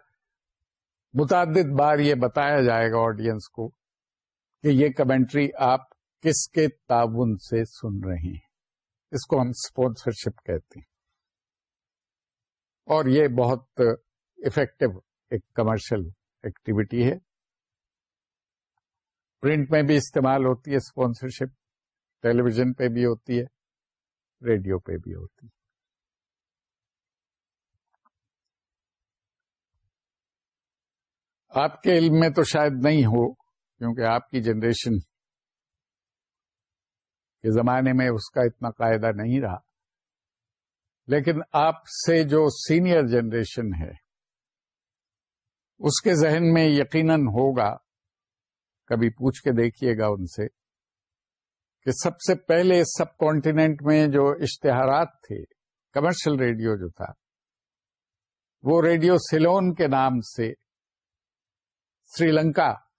متعدد بار یہ بتایا جائے گا آڈینس کو کہ یہ کمنٹری آپ کس کے تعاون سے سن رہے ہیں؟ اس کو ہم اسپانسرشپ کہتے ہیں۔ اور یہ بہت افیکٹو ایک کمرشل ایکٹیویٹی ہے۔ پرنٹ میں بھی استعمال ہوتی ہے اسپانسرشپ ٹیلی ویژن پہ بھی ہوتی ہے، ریڈیو پہ بھی ہوتی ہے۔ آپ کے علم میں تو شاید نہیں ہو کیونکہ آپ کی جنریشن کے زمانے میں اس کا اتنا قاعدہ نہیں رہا۔ لیکن آپ سے جو سینئر جنریشن ہے، اس کے ذہن میں یقیناً ہوگا، کبھی پوچھ کے دیکھیے گا ان سے، کہ سب سے پہلے سب کانٹیننٹ میں جو اشتہارات تھے، کمرشل ریڈیو جو تھا، وہ ریڈیو سیلون کے نام سے سری لنکا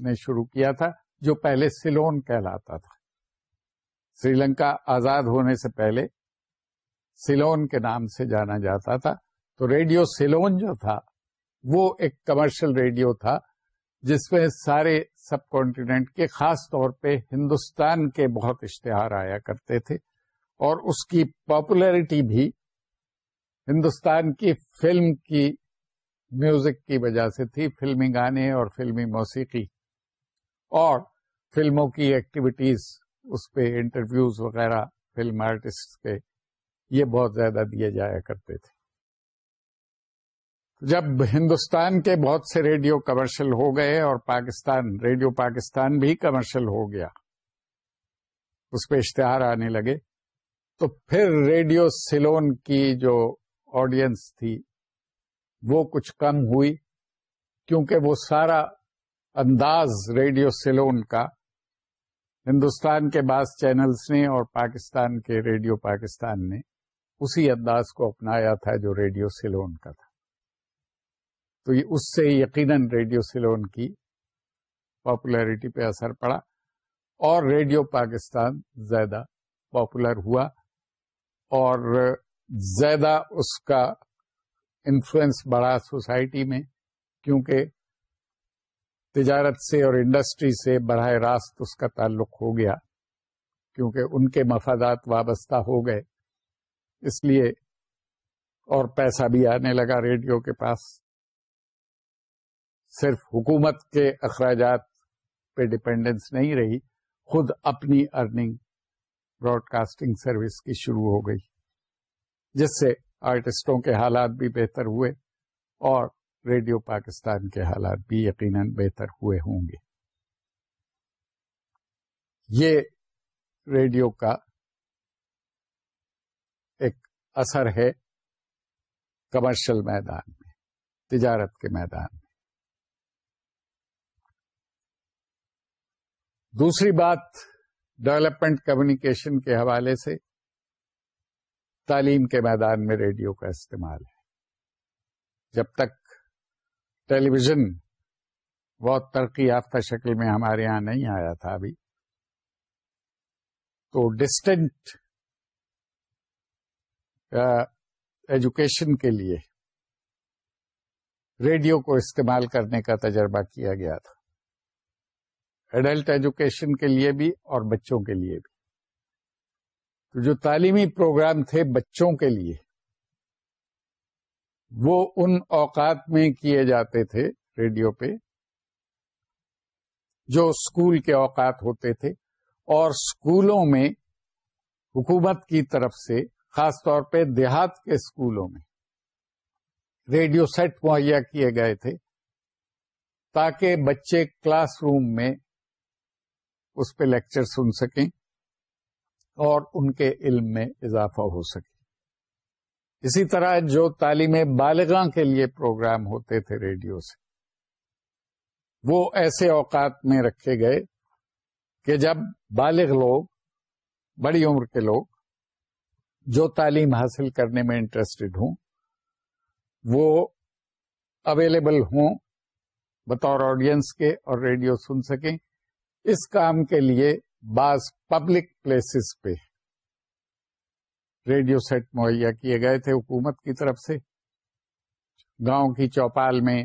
نے شروع کیا تھا، جو پہلے سیلون کہلاتا تھا۔ سری لنکا آزاد ہونے سے پہلے سیلون کے نام سے جانا جاتا تھا۔ تو ریڈیو سیلون جو تھا، وہ ایک کمرشل ریڈیو تھا، جس میں سارے سب کانٹیننٹ کے خاص طور پہ ہندوستان کے بہت اشتہار آیا کرتے تھے۔ اور اس کی پاپولیرٹی بھی ہندوستان کی فلم کی، میوزک کی وجہ سے تھی، فلمی گانے اور فلمی موسیقی۔ اور فلموں کی ایکٹیویٹیز اس پہ انٹرویوز وغیرہ فلم آرٹسٹ کے، یہ بہت زیادہ دیے جایا کرتے تھے۔ جب ہندوستان کے بہت سے ریڈیو کمرشل ہو گئے اور پاکستان، ریڈیو پاکستان بھی کمرشل ہو گیا، اس پہ اشتہار آنے لگے، تو پھر ریڈیو سیلون کی جو آڈینس تھی، وہ کچھ کم ہوئی، کیونکہ وہ سارا انداز ریڈیو سیلون کا ہندوستان کے بعض چینلز نے اور پاکستان کے ریڈیو پاکستان نے اسی انداز کو اپنایا تھا جو ریڈیو سیلون کا تھا۔ تو یہ اس سے یقیناً ریڈیو سیلون کی پاپولیرٹی پہ اثر پڑا اور ریڈیو پاکستان زیادہ پاپولر ہوا اور زیادہ اس کا انفلوئنس بڑا سوسائٹی میں کیونکہ تجارت سے اور انڈسٹری سے براہ راست اس کا تعلق ہو گیا کیونکہ ان کے مفادات وابستہ ہو گئے۔ اس لیے اور پیسہ بھی آنے لگا ریڈیو کے پاس۔ صرف حکومت کے اخراجات پہ ڈپینڈنس نہیں رہی، خود اپنی ارننگ براڈ کاسٹنگ سروس کی شروع ہو گئی، جس سے آرٹسٹوں کے حالات بھی بہتر ہوئے اور ریڈیو پاکستان کے حالات بھی یقیناً بہتر ہوئے ہوں گے۔ یہ ریڈیو کا ایک اثر ہے کمرشل میدان میں، تجارت کے میدان میں۔ دوسری بات، ڈیولپمنٹ کمیونیکیشن کے حوالے سے تعلیم کے میدان میں ریڈیو کا استعمال ہے۔ جب تک ٹیلی ویژن بہت ترقی یافتہ شکل میں ہمارے یہاں نہیں آیا تھا ابھی۔ تو ڈسٹینٹ ایجوکیشن کے لیے ریڈیو کو استعمال کرنے کا تجربہ کیا گیا تھا۔ ایڈلٹ ایجوکیشن کے لیے بھی اور بچوں کے لیے بھی۔ تو جو تعلیمی پروگرام تھے بچوں کے لیے وہ ان اوقات میں کیے جاتے تھے ریڈیو پہ جو اسکول کے اوقات ہوتے تھے اور اسکولوں میں حکومت کی طرف سے، خاص طور پہ دیہات کے اسکولوں میں ریڈیو سیٹ مہیا کیے گئے تھے تاکہ بچے کلاس روم میں اس پہ لیکچر سن سکیں اور ان کے علم میں اضافہ ہو سکے۔ اسی طرح جو تعلیم بالغاں کے لیے پروگرام ہوتے تھے ریڈیو سے، وہ ایسے اوقات میں رکھے گئے کہ جب بالغ لوگ، بڑی عمر کے لوگ، جو تعلیم حاصل کرنے میں انٹرسٹڈ ہوں، وہ اویلیبل ہوں بطور آڈینس کے اور ریڈیو سن سکیں، اس کام کے لیے بعض پبلک پلیسز پہ ریڈیو سیٹ مہیا کیے گئے تھے حکومت کی طرف سے۔ گاؤں کی چوپال میں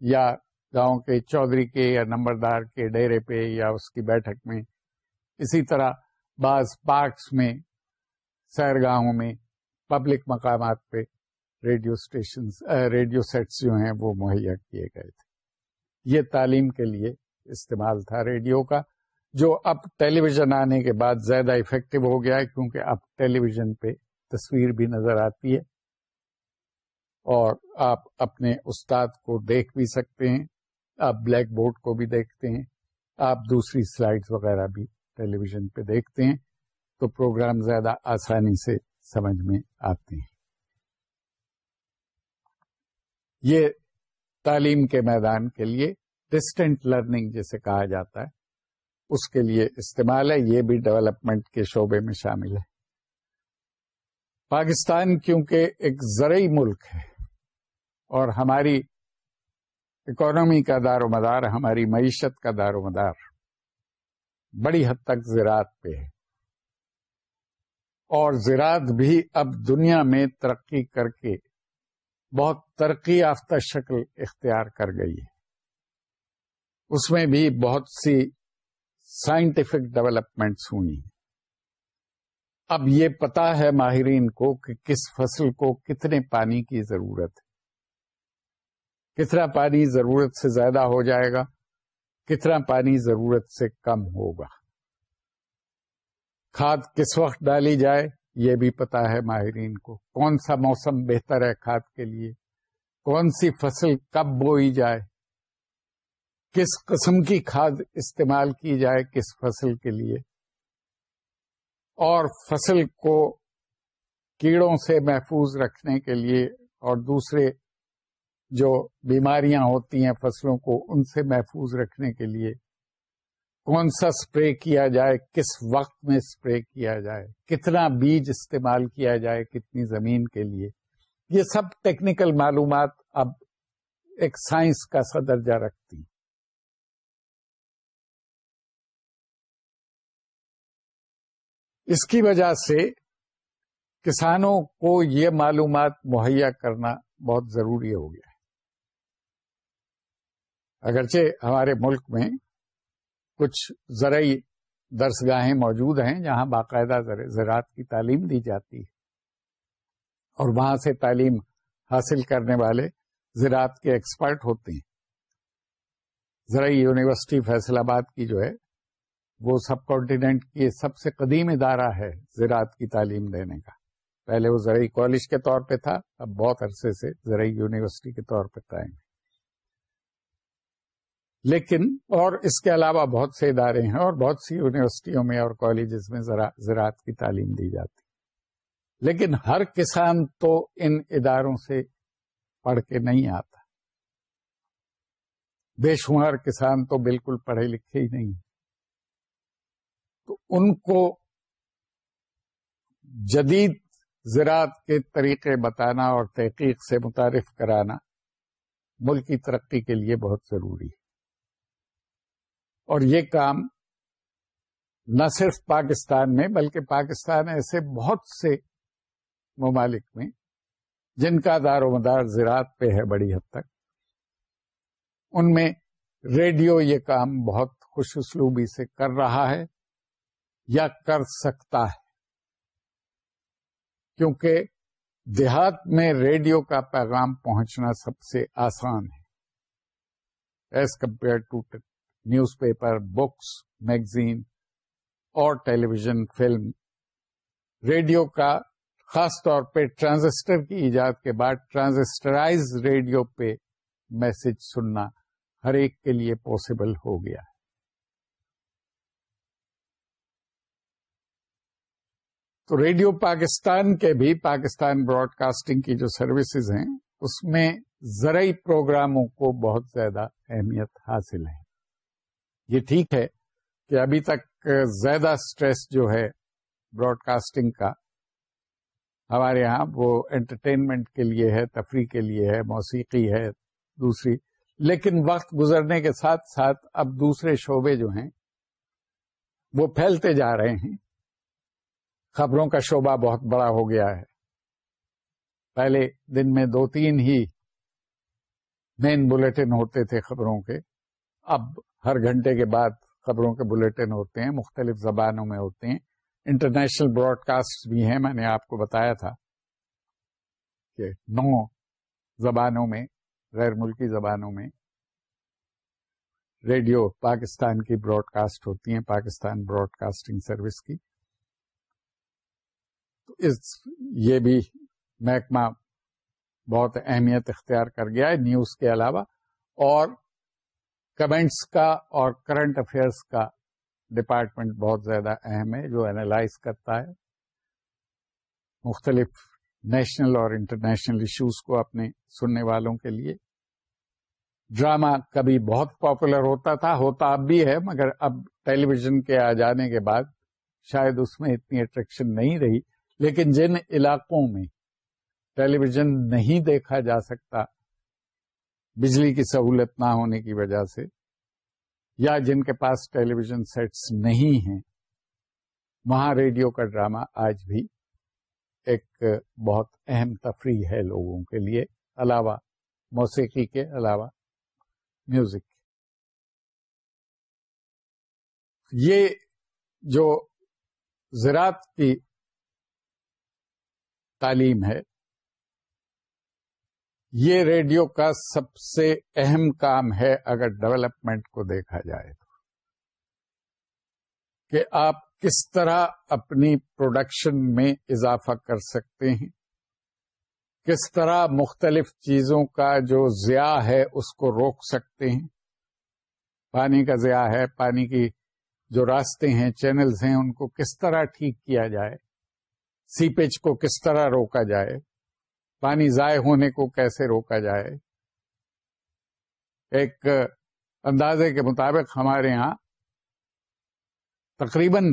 یا گاؤں کے چودھری کے یا نمبردار کے ڈیرے پہ یا اس کی بیٹھک میں۔ اسی طرح بعض پارکس میں سیرگاہوں میں، پبلک مقامات پہ ریڈیو اسٹیشن ریڈیو سیٹس جو ہیں وہ مہیا کیے گئے تھے۔ یہ تعلیم کے لیے استعمال تھا ریڈیو کا۔ جو اب ٹیلی ویژن آنے کے بعد زیادہ افیکٹو ہو گیا ہے، کیونکہ اب ٹیلی ویژن پہ تصویر بھی نظر آتی ہے۔ اور آپ اپنے استاد کو دیکھ بھی سکتے ہیں، آپ بلیک بورڈ کو بھی دیکھتے ہیں، آپ دوسری سلائڈز وغیرہ بھی ٹیلی ویژن پہ دیکھتے ہیں۔ تو پروگرام زیادہ آسانی سے سمجھ میں آتے ہیں۔ یہ تعلیم کے میدان کے لیے ڈسٹینٹ لرننگ جیسے کہا جاتا ہے۔ اس کے لیے استعمال ہے، یہ بھی ڈیولپمنٹ کے شعبے میں شامل ہے۔ پاکستان کیونکہ ایک زرعی ملک ہے اور ہماری اکانومی کا دار و مدار، ہماری معیشت کا دار و مدار بڑی حد تک زراعت پہ ہے۔ اور زراعت بھی اب دنیا میں ترقی کر کے بہت ترقی یافتہ شکل اختیار کر گئی ہے۔ اس میں بھی بہت سی سائنٹیفک ڈیولپمنٹس ہوئی اب یہ پتا ہے ماہرین کو کہ کس فصل کو کتنے پانی کی ضرورت ہے۔ کتنا پانی ضرورت سے زیادہ ہو جائے گا، کتنا پانی ضرورت سے کم ہوگا۔ کھاد کس وقت ڈالی جائے، یہ بھی پتا ہے ماہرین کو۔ کون سا موسم بہتر ہے کھاد کے لیے؟ کون سی فصل کب بوئی جائے؟ کس قسم کی کھاد استعمال کی جائے کس فصل کے لیے؟ اور فصل کو کیڑوں سے محفوظ رکھنے کے لیے اور دوسرے جو بیماریاں ہوتی ہیں فصلوں کو ان سے محفوظ رکھنے کے لیے کون سا اسپرے کیا جائے؟ کس وقت میں اسپرے کیا جائے؟ کتنا بیج استعمال کیا جائے؟ کتنی زمین کے لیے؟ یہ سب ٹیکنیکل معلومات اب ایک سائنس کا سا درجہ رکھتی ہیں۔ اس کی وجہ سے کسانوں کو یہ معلومات مہیا کرنا بہت ضروری ہو گیا ہے۔ اگرچہ ہمارے ملک میں کچھ زرعی درسگاہیں موجود ہیں جہاں باقاعدہ زراعت کی تعلیم دی جاتی ہے اور وہاں سے تعلیم حاصل کرنے والے زراعت کے ایکسپرٹ ہوتے ہیں۔ زرعی یونیورسٹی فیصل آباد کی جو ہے وہ سب کانٹیننٹ کی سب سے قدیم ادارہ ہے زراعت کی تعلیم دینے کا۔ پہلے وہ زرعی کالج کے طور پہ تھا، اب بہت عرصے سے زرعی یونیورسٹی کے طور پہ قائم ہے۔ لیکن اور اس کے علاوہ بہت سے ادارے ہیں اور بہت سی یونیورسٹیوں میں اور کالجز میں زراعت کی تعلیم دی جاتی۔ لیکن ہر کسان تو ان اداروں سے پڑھ کے نہیں آتا۔ بے شمار کسان تو بالکل پڑھے لکھے ہی نہیں۔ تو ان کو جدید زراعت کے طریقے بتانا اور تحقیق سے متعارف کرانا ملک کی ترقی کے لیے بہت ضروری ہے۔ اور یہ کام نہ صرف پاکستان میں، بلکہ پاکستان ایسے بہت سے ممالک میں، جن کا دار و مدار زراعت پہ ہے بڑی حد تک، ان میں ریڈیو یہ کام بہت خوش اسلوبی سے کر رہا ہے۔ یا کر سکتا ہے۔ کیونکہ دیہات میں ریڈیو کا پیغام پہنچنا سب سے آسان ہے۔ As compare to news paper, books, magazine اور ٹیلی ویژن فلم۔ ریڈیو کا خاص طور پہ ٹرانزسٹر کی ایجاد کے بعد ٹرانزسٹرائز ریڈیو پہ میسج سننا ہر ایک کے لیے پاسبل ہو گیا۔ ہے تو ریڈیو پاکستان کے بھی پاکستان براڈ کاسٹنگ کی جو سروسز ہیں، اس میں زرعی پروگراموں کو بہت زیادہ اہمیت حاصل ہے۔ یہ ٹھیک ہے کہ ابھی تک زیادہ سٹریس جو ہے براڈ کاسٹنگ کا ہمارے یہاں وہ انٹرٹینمنٹ کے لیے ہے، تفریح کے لیے ہے، موسیقی ہے، دوسری۔ لیکن وقت گزرنے کے ساتھ ساتھ اب دوسرے شعبے جو ہیں، وہ پھیلتے جا رہے ہیں۔ خبروں کا شعبہ بہت بڑا ہو گیا ہے۔ پہلے دن میں دو تین ہی مین بلٹن ہوتے تھے خبروں کے۔ اب ہر گھنٹے کے بعد خبروں کے بلٹن ہوتے ہیں، مختلف زبانوں میں ہوتے ہیں۔ انٹرنیشنل براڈ کاسٹ بھی ہیں، میں نے آپ کو بتایا تھا کہ نو زبانوں میں، غیر ملکی زبانوں میں ریڈیو پاکستان کی براڈ کاسٹ ہوتی ہیں، پاکستان براڈ کاسٹنگ سروس کی۔ تو اس یہ بھی محکمہ بہت اہمیت اختیار کر گیا ہے نیوز کے علاوہ اور کمنٹس کا اور کرنٹ افیئرس کا ڈپارٹمنٹ بہت زیادہ اہم ہے جو اینالائز کرتا ہے۔ مختلف نیشنل اور انٹرنیشنل ایشوز کو اپنے سننے والوں کے لیے۔ ڈرامہ کبھی بہت پاپولر ہوتا تھا، ہوتا اب بھی ہے، مگر اب ٹیلی ویژن کے آ جانے کے بعد شاید اس میں اتنی اٹریکشن نہیں رہی۔ لیکن جن علاقوں میں ٹیلی ویژن نہیں دیکھا جا سکتا، بجلی کی سہولت نہ ہونے کی وجہ سے، یا جن کے پاس ٹیلی ویژن سیٹس نہیں ہیں، وہاں ریڈیو کا ڈرامہ آج بھی ایک بہت اہم تفریح ہے لوگوں کے لیے، علاوہ موسیقی کے علاوہ میوزک۔ یہ جو زراعت کی تعلیم ہے۔ یہ ریڈیو کا سب سے اہم کام ہے اگر ڈیولپمنٹ کو دیکھا جائے تو۔ کہ آپ کس طرح اپنی پروڈکشن میں اضافہ کر سکتے ہیں۔ کس طرح مختلف چیزوں کا جو ضیاع ہے اس کو روک سکتے ہیں۔ پانی کا ضیاع ہے، پانی کی جو راستے ہیں، چینلز ہیں، ان کو کس طرح ٹھیک کیا جائے۔ سیپیج کو کس طرح روکا جائے؟ پانی ضائع ہونے کو کیسے روکا جائے؟ ایک اندازے کے مطابق ہمارے یہاں تقریباً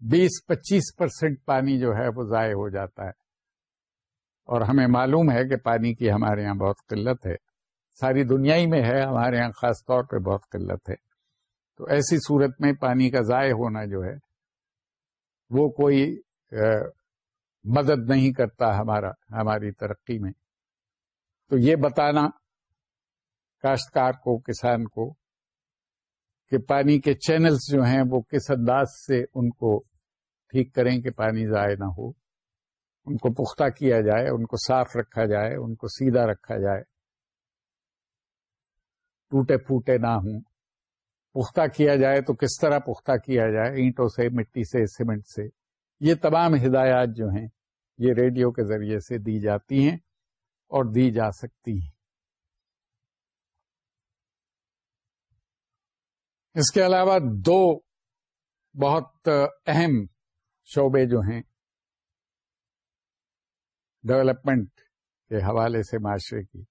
بیس پچیس پرسینٹ پانی جو ہے وہ ضائع ہو جاتا ہے۔ اور ہمیں معلوم ہے کہ پانی کی ہمارے یہاں بہت قلت ہے۔ ساری دنیا ہی میں ہے، ہمارے یہاں خاص طور پہ بہت قلت ہے۔ تو ایسی صورت میں پانی کا ضائع ہونا جو ہے، وہ کوئی مدد نہیں کرتا ہمارا، ہماری ترقی میں۔ تو یہ بتانا کاشتکار کو، کسان کو کہ پانی کے چینلز جو ہیں وہ کس انداز سے ان کو ٹھیک کریں کہ پانی ضائع نہ ہو۔ ان کو پختہ کیا جائے، ان کو صاف رکھا جائے، ان کو سیدھا رکھا جائے۔ ٹوٹے پھوٹے نہ ہوں۔ پختہ کیا جائے تو کس طرح پختہ کیا جائے؟ اینٹوں سے، مٹی سے، سیمنٹ سے۔ یہ تمام ہدایات جو ہیں، یہ ریڈیو کے ذریعے سے دی جاتی ہیں اور دی جا سکتی ہیں۔ اس کے علاوہ دو بہت اہم شعبے جو ہیں، ڈیولپمنٹ کے حوالے سے معاشرے کی۔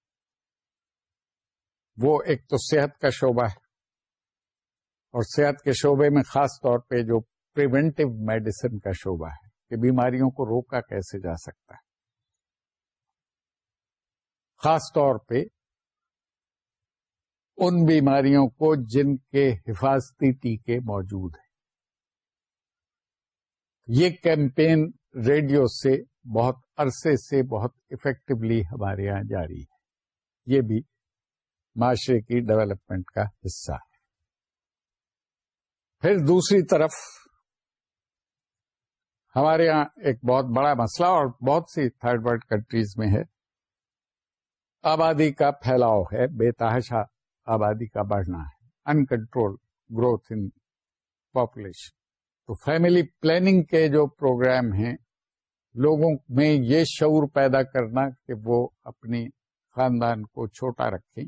وہ ایک تو صحت کا شعبہ ہے اور صحت کے شعبے میں خاص طور پہ جو پریونٹیو میڈیسن کا شعبہ ہے کہ بیماریوں کو روکا کیسے جا سکتا ہے۔ خاص طور پہ ان بیماریوں کو جن کے حفاظتی ٹیکے موجود ہیں۔ یہ کیمپین ریڈیو سے بہت عرصے سے بہت افیکٹولی ہمارے یہاں جاری ہے۔ یہ بھی معاشرے کی ڈیولپمنٹ کا حصہ ہے۔ پھر دوسری طرف ہمارے یہاں ایک بہت بڑا مسئلہ اور بہت سی تھرڈ ورلڈ کنٹریز میں ہے۔ آبادی کا پھیلاؤ ہے، بے تحاشا آبادی کا بڑھنا ہے۔ انکنٹرول گروتھ ان پاپولیشن تو فیملی پلاننگ کے جو پروگرام ہیں، لوگوں میں یہ شعور پیدا کرنا کہ وہ اپنی خاندان کو چھوٹا رکھیں۔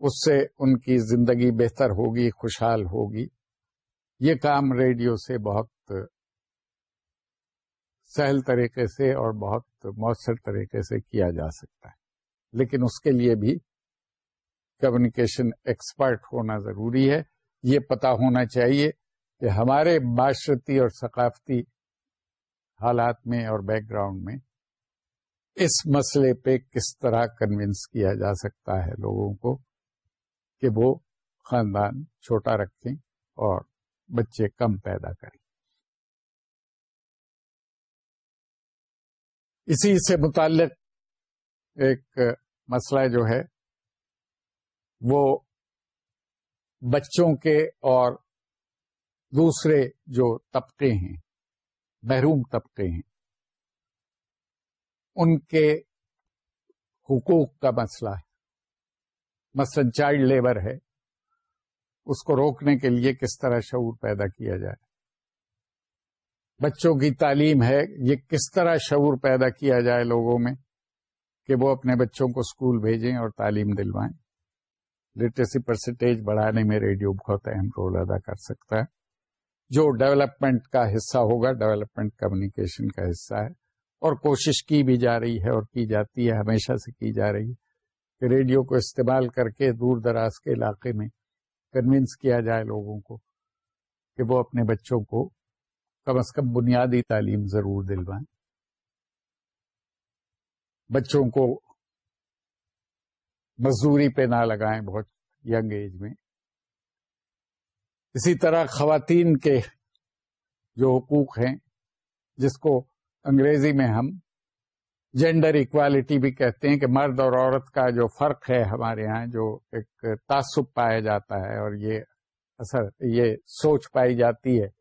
اس سے ان کی زندگی بہتر ہوگی، خوشحال ہوگی۔ یہ کام ریڈیو سے بہت سہل طریقے سے اور بہت مؤثر طریقے سے کیا جا سکتا ہے۔ لیکن اس کے لیے بھی کمیونیکیشن ایکسپرٹ ہونا ضروری ہے۔ یہ پتا ہونا چاہیے کہ ہمارے معاشرتی اور ثقافتی حالات میں اور بیک گراؤنڈ میں اس مسئلے پہ کس طرح کنوینس کیا جا سکتا ہے لوگوں کو کہ وہ خاندان چھوٹا رکھیں اور بچے کم پیدا کریں۔ اسی سے متعلق ایک مسئلہ جو ہے، وہ بچوں کے اور دوسرے جو طبقے ہیں، محروم طبقے ہیں، ان کے حقوق کا مسئلہ ہے۔ مثلا چائلڈ لیبر ہے، اس کو روکنے کے لیے کس طرح شعور پیدا کیا جائے۔ بچوں کی تعلیم ہے، یہ کس طرح شعور پیدا کیا جائے لوگوں میں کہ وہ اپنے بچوں کو اسکول بھیجیں اور تعلیم دلوائیں۔ لٹریسی پرسنٹیج بڑھانے میں ریڈیو بہت اہم رول ادا کر سکتا ہے۔ جو ڈیولپمنٹ کا حصہ ہوگا، ڈیولپمنٹ کمیونیکیشن کا حصہ ہے۔ اور کوشش کی بھی جا رہی ہے اور کی جاتی ہے، ہمیشہ سے کی جا رہی ہے کہ ریڈیو کو استعمال کر کے دور دراز کے علاقے میں کنوینس کیا جائے لوگوں کو کہ وہ اپنے بچوں کو کم از کم بنیادی تعلیم ضرور دلوائیں۔ بچوں کو مزدوری پہ نہ لگائیں بہت ینگ ایج میں۔ اسی طرح خواتین کے جو حقوق ہیں، جس کو انگریزی میں ہم جینڈر اکوالٹی بھی کہتے ہیں کہ مرد اور عورت کا جو فرق ہے ہمارے ہاں جو ایک تعصب پایا جاتا ہے اور یہ اثر، یہ سوچ پائی جاتی ہے۔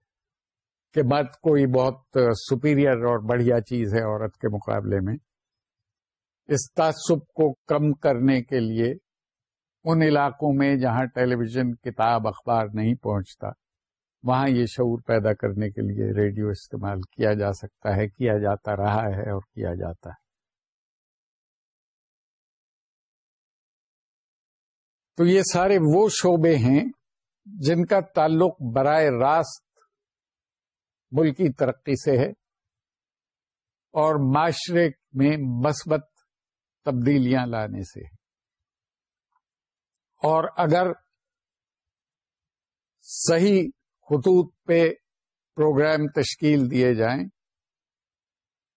کہ مرد کوئی بہت سپیریئر اور بڑھیا چیز ہے عورت کے مقابلے میں، اس تعصب کو کم کرنے کے لیے ان علاقوں میں جہاں ٹیلی ویژن کتاب، اخبار نہیں پہنچتا، وہاں یہ شعور پیدا کرنے کے لیے ریڈیو استعمال کیا جا سکتا ہے، کیا جاتا رہا ہے اور کیا جاتا ہے۔ تو یہ سارے وہ شعبے ہیں جن کا تعلق برائے راست ملکی ترقی سے ہے اور معاشرے میں مثبت تبدیلیاں لانے سے ہے۔ اور اگر صحیح خطوط پہ پروگرام تشکیل دیے جائیں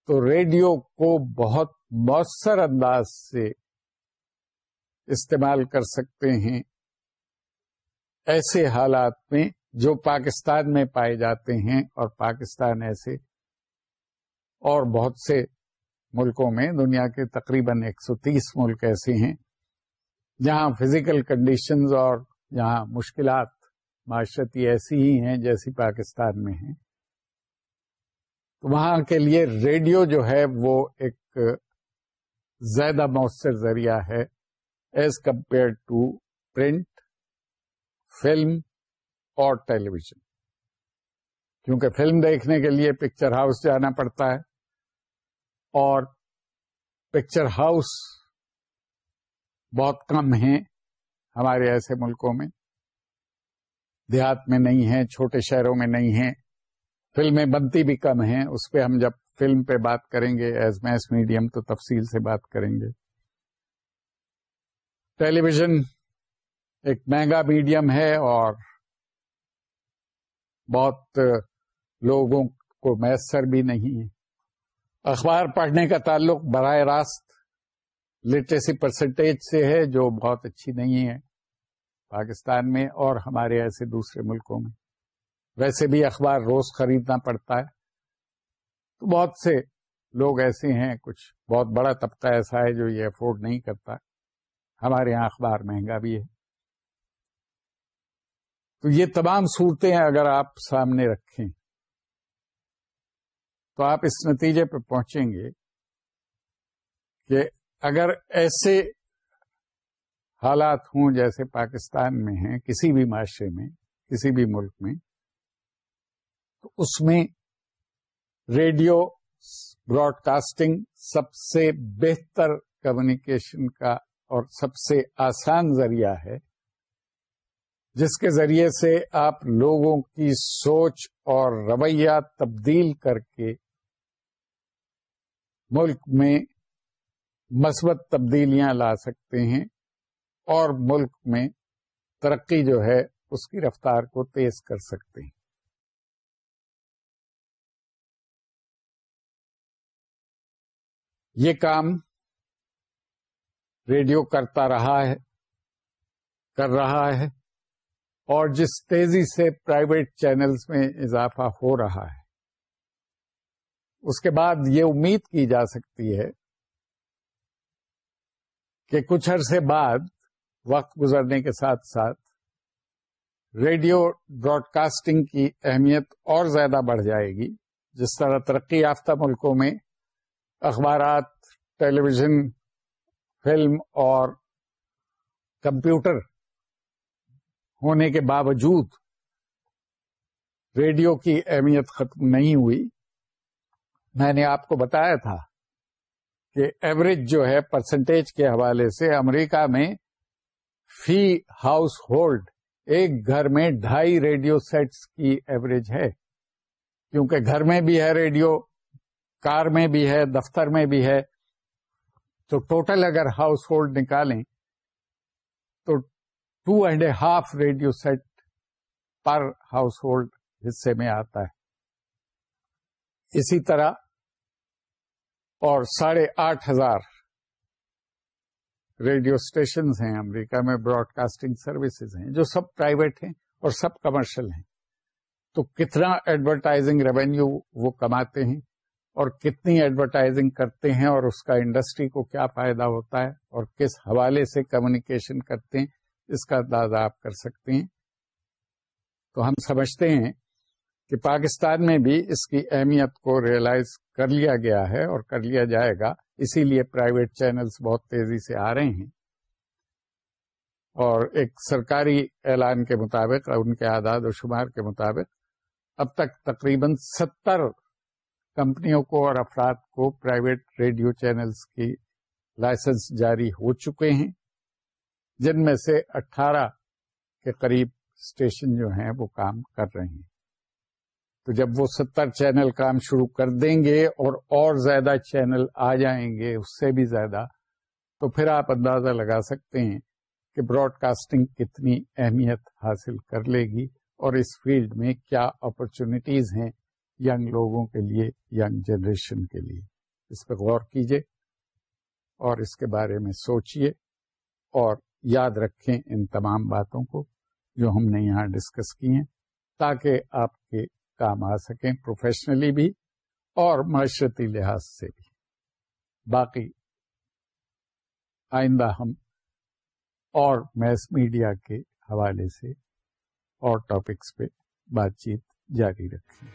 تو ریڈیو کو بہت مؤثر انداز سے استعمال کر سکتے ہیں۔ ایسے حالات میں جو پاکستان میں پائے جاتے ہیں اور پاکستان ایسے اور بہت سے ملکوں میں، دنیا کے تقریباً ایک سو تیس ملک ایسے ہیں جہاں فزیکل کنڈیشنز اور جہاں مشکلات معاشرتی ایسی ہی ہیں جیسی پاکستان میں ہیں۔ تو وہاں کے لیے ریڈیو جو ہے وہ ایک زیادہ مؤثر ذریعہ ہے as compare to print film اور ٹیلی ویژن۔ کیونکہ فلم دیکھنے کے لیے پکچر ہاؤس جانا پڑتا ہے اور پکچر ہاؤس بہت کم ہیں ہمارے ایسے ملکوں میں۔ دیہات میں نہیں ہیں، چھوٹے شہروں میں نہیں ہیں۔ فلمیں بنتی بھی کم ہیں۔ اس پہ ہم جب فلم پہ بات کریں گے، ایز میس میڈیم تو تفصیل سے بات کریں گے۔ ٹیلی ویژن ایک مہنگا میڈیم ہے اور بہت لوگوں کو میسر بھی نہیں ہے۔ اخبار پڑھنے کا تعلق براہ راست لٹریسی پرسنٹیج سے ہے، جو بہت اچھی نہیں ہے پاکستان میں اور ہمارے ایسے دوسرے ملکوں میں۔ ویسے بھی اخبار روز خریدنا پڑتا ہے۔ تو بہت سے لوگ ایسے ہیں، کچھ بہت بڑا طبقہ ایسا ہے جو یہ افورڈ نہیں کرتا۔ ہمارے یہاں اخبار مہنگا بھی ہے۔ تو یہ تمام صورتیں اگر آپ سامنے رکھیں، تو آپ اس نتیجے پہ پہنچیں گے کہ اگر ایسے حالات ہوں جیسے پاکستان میں ہیں، کسی بھی معاشرے میں، کسی بھی ملک میں، تو اس میں ریڈیو براڈ کاسٹنگ سب سے بہتر کمیونیکیشن کا اور سب سے آسان ذریعہ ہے جس کے ذریعے سے آپ لوگوں کی سوچ اور رویہ تبدیل کر کے ملک میں مثبت تبدیلیاں لا سکتے ہیں اور ملک میں ترقی جو ہے اس کی رفتار کو تیز کر سکتے ہیں۔ یہ کام ریڈیو کرتا رہا ہے، کر رہا ہے۔ اور جس تیزی سے پرائیویٹ چینلز میں اضافہ ہو رہا ہے، اس کے بعد یہ امید کی جا سکتی ہے کہ کچھ عرصے بعد، وقت گزرنے کے ساتھ ساتھ ریڈیو براڈ کاسٹنگ کی اہمیت اور زیادہ بڑھ جائے گی، جس طرح ترقی یافتہ ملکوں میں اخبارات، ٹیلی ویژن، فلم اور کمپیوٹر ہونے کے باوجود ریڈیو کی اہمیت ختم نہیں ہوئی۔ میں نے آپ کو بتایا تھا کہ ایوریج جو ہے پرسنٹیج کے حوالے سے امریکہ میں فی ہاؤس ہولڈ ایک گھر میں ڈھائی ریڈیو سیٹس کی ایوریج ہے۔ کیونکہ گھر میں بھی ہے ریڈیو، کار میں بھی ہے، دفتر میں بھی ہے۔ تو ٹوٹل اگر ہاؤس ہولڈ نکالیں تو two and a half radio set per household حصے میں آتا ہے۔ اسی طرح اور ساڑھے آٹھ ہزار ریڈیو اسٹیشنز ہیں امریکہ میں براڈ کاسٹنگ سروسز ہیں جو سب پرائیویٹ ہیں اور سب کمرشل ہیں۔ تو کتنا ایڈورٹائزنگ ریونیو وہ کماتے ہیں اور کتنی ایڈورٹائزنگ کرتے ہیں اور اس کا انڈسٹری کو کیا فائدہ ہوتا ہے اور کس حوالے سے کمیونیکیشن کرتے ہیں اس کا اندازہ آپ کر سکتے ہیں۔ تو ہم سمجھتے ہیں کہ پاکستان میں بھی اس کی اہمیت کو ریئلائز کر لیا گیا ہے اور کر لیا جائے گا۔ اسی لیے پرائیویٹ چینلز بہت تیزی سے آ رہے ہیں۔ اور ایک سرکاری اعلان کے مطابق ان کے اعداد و شمار کے مطابق اب تک تقریباً ستر کمپنیوں کو اور افراد کو پرائیویٹ ریڈیو چینلز کی لائسنس جاری ہو چکے ہیں۔ جن میں سے اٹھارہ کے قریب اسٹیشن جو ہیں وہ کام کر رہے ہیں۔ تو جب وہ ستر چینل کام شروع کر دیں گے اور اور زیادہ چینل آ جائیں گے، اس سے بھی زیادہ، تو پھر آپ اندازہ لگا سکتے ہیں کہ براڈ کاسٹنگ کتنی اہمیت حاصل کر لے گی اور اس فیلڈ میں کیا اپرچونیٹیز ہیں ینگ لوگوں کے لیے، ینگ جنریشن کے لیے۔ اس پہ غور کیجیے اور اس کے بارے میں سوچئے اور یاد رکھیں ان تمام باتوں کو جو ہم نے یہاں ڈسکس کی ہیں، تاکہ آپ کے کام آ سکیں پروفیشنلی بھی اور معاشرتی لحاظ سے بھی۔ باقی آئندہ ہم اور میس میڈیا کے حوالے سے اور ٹاپکس پہ بات چیت جاری رکھیں۔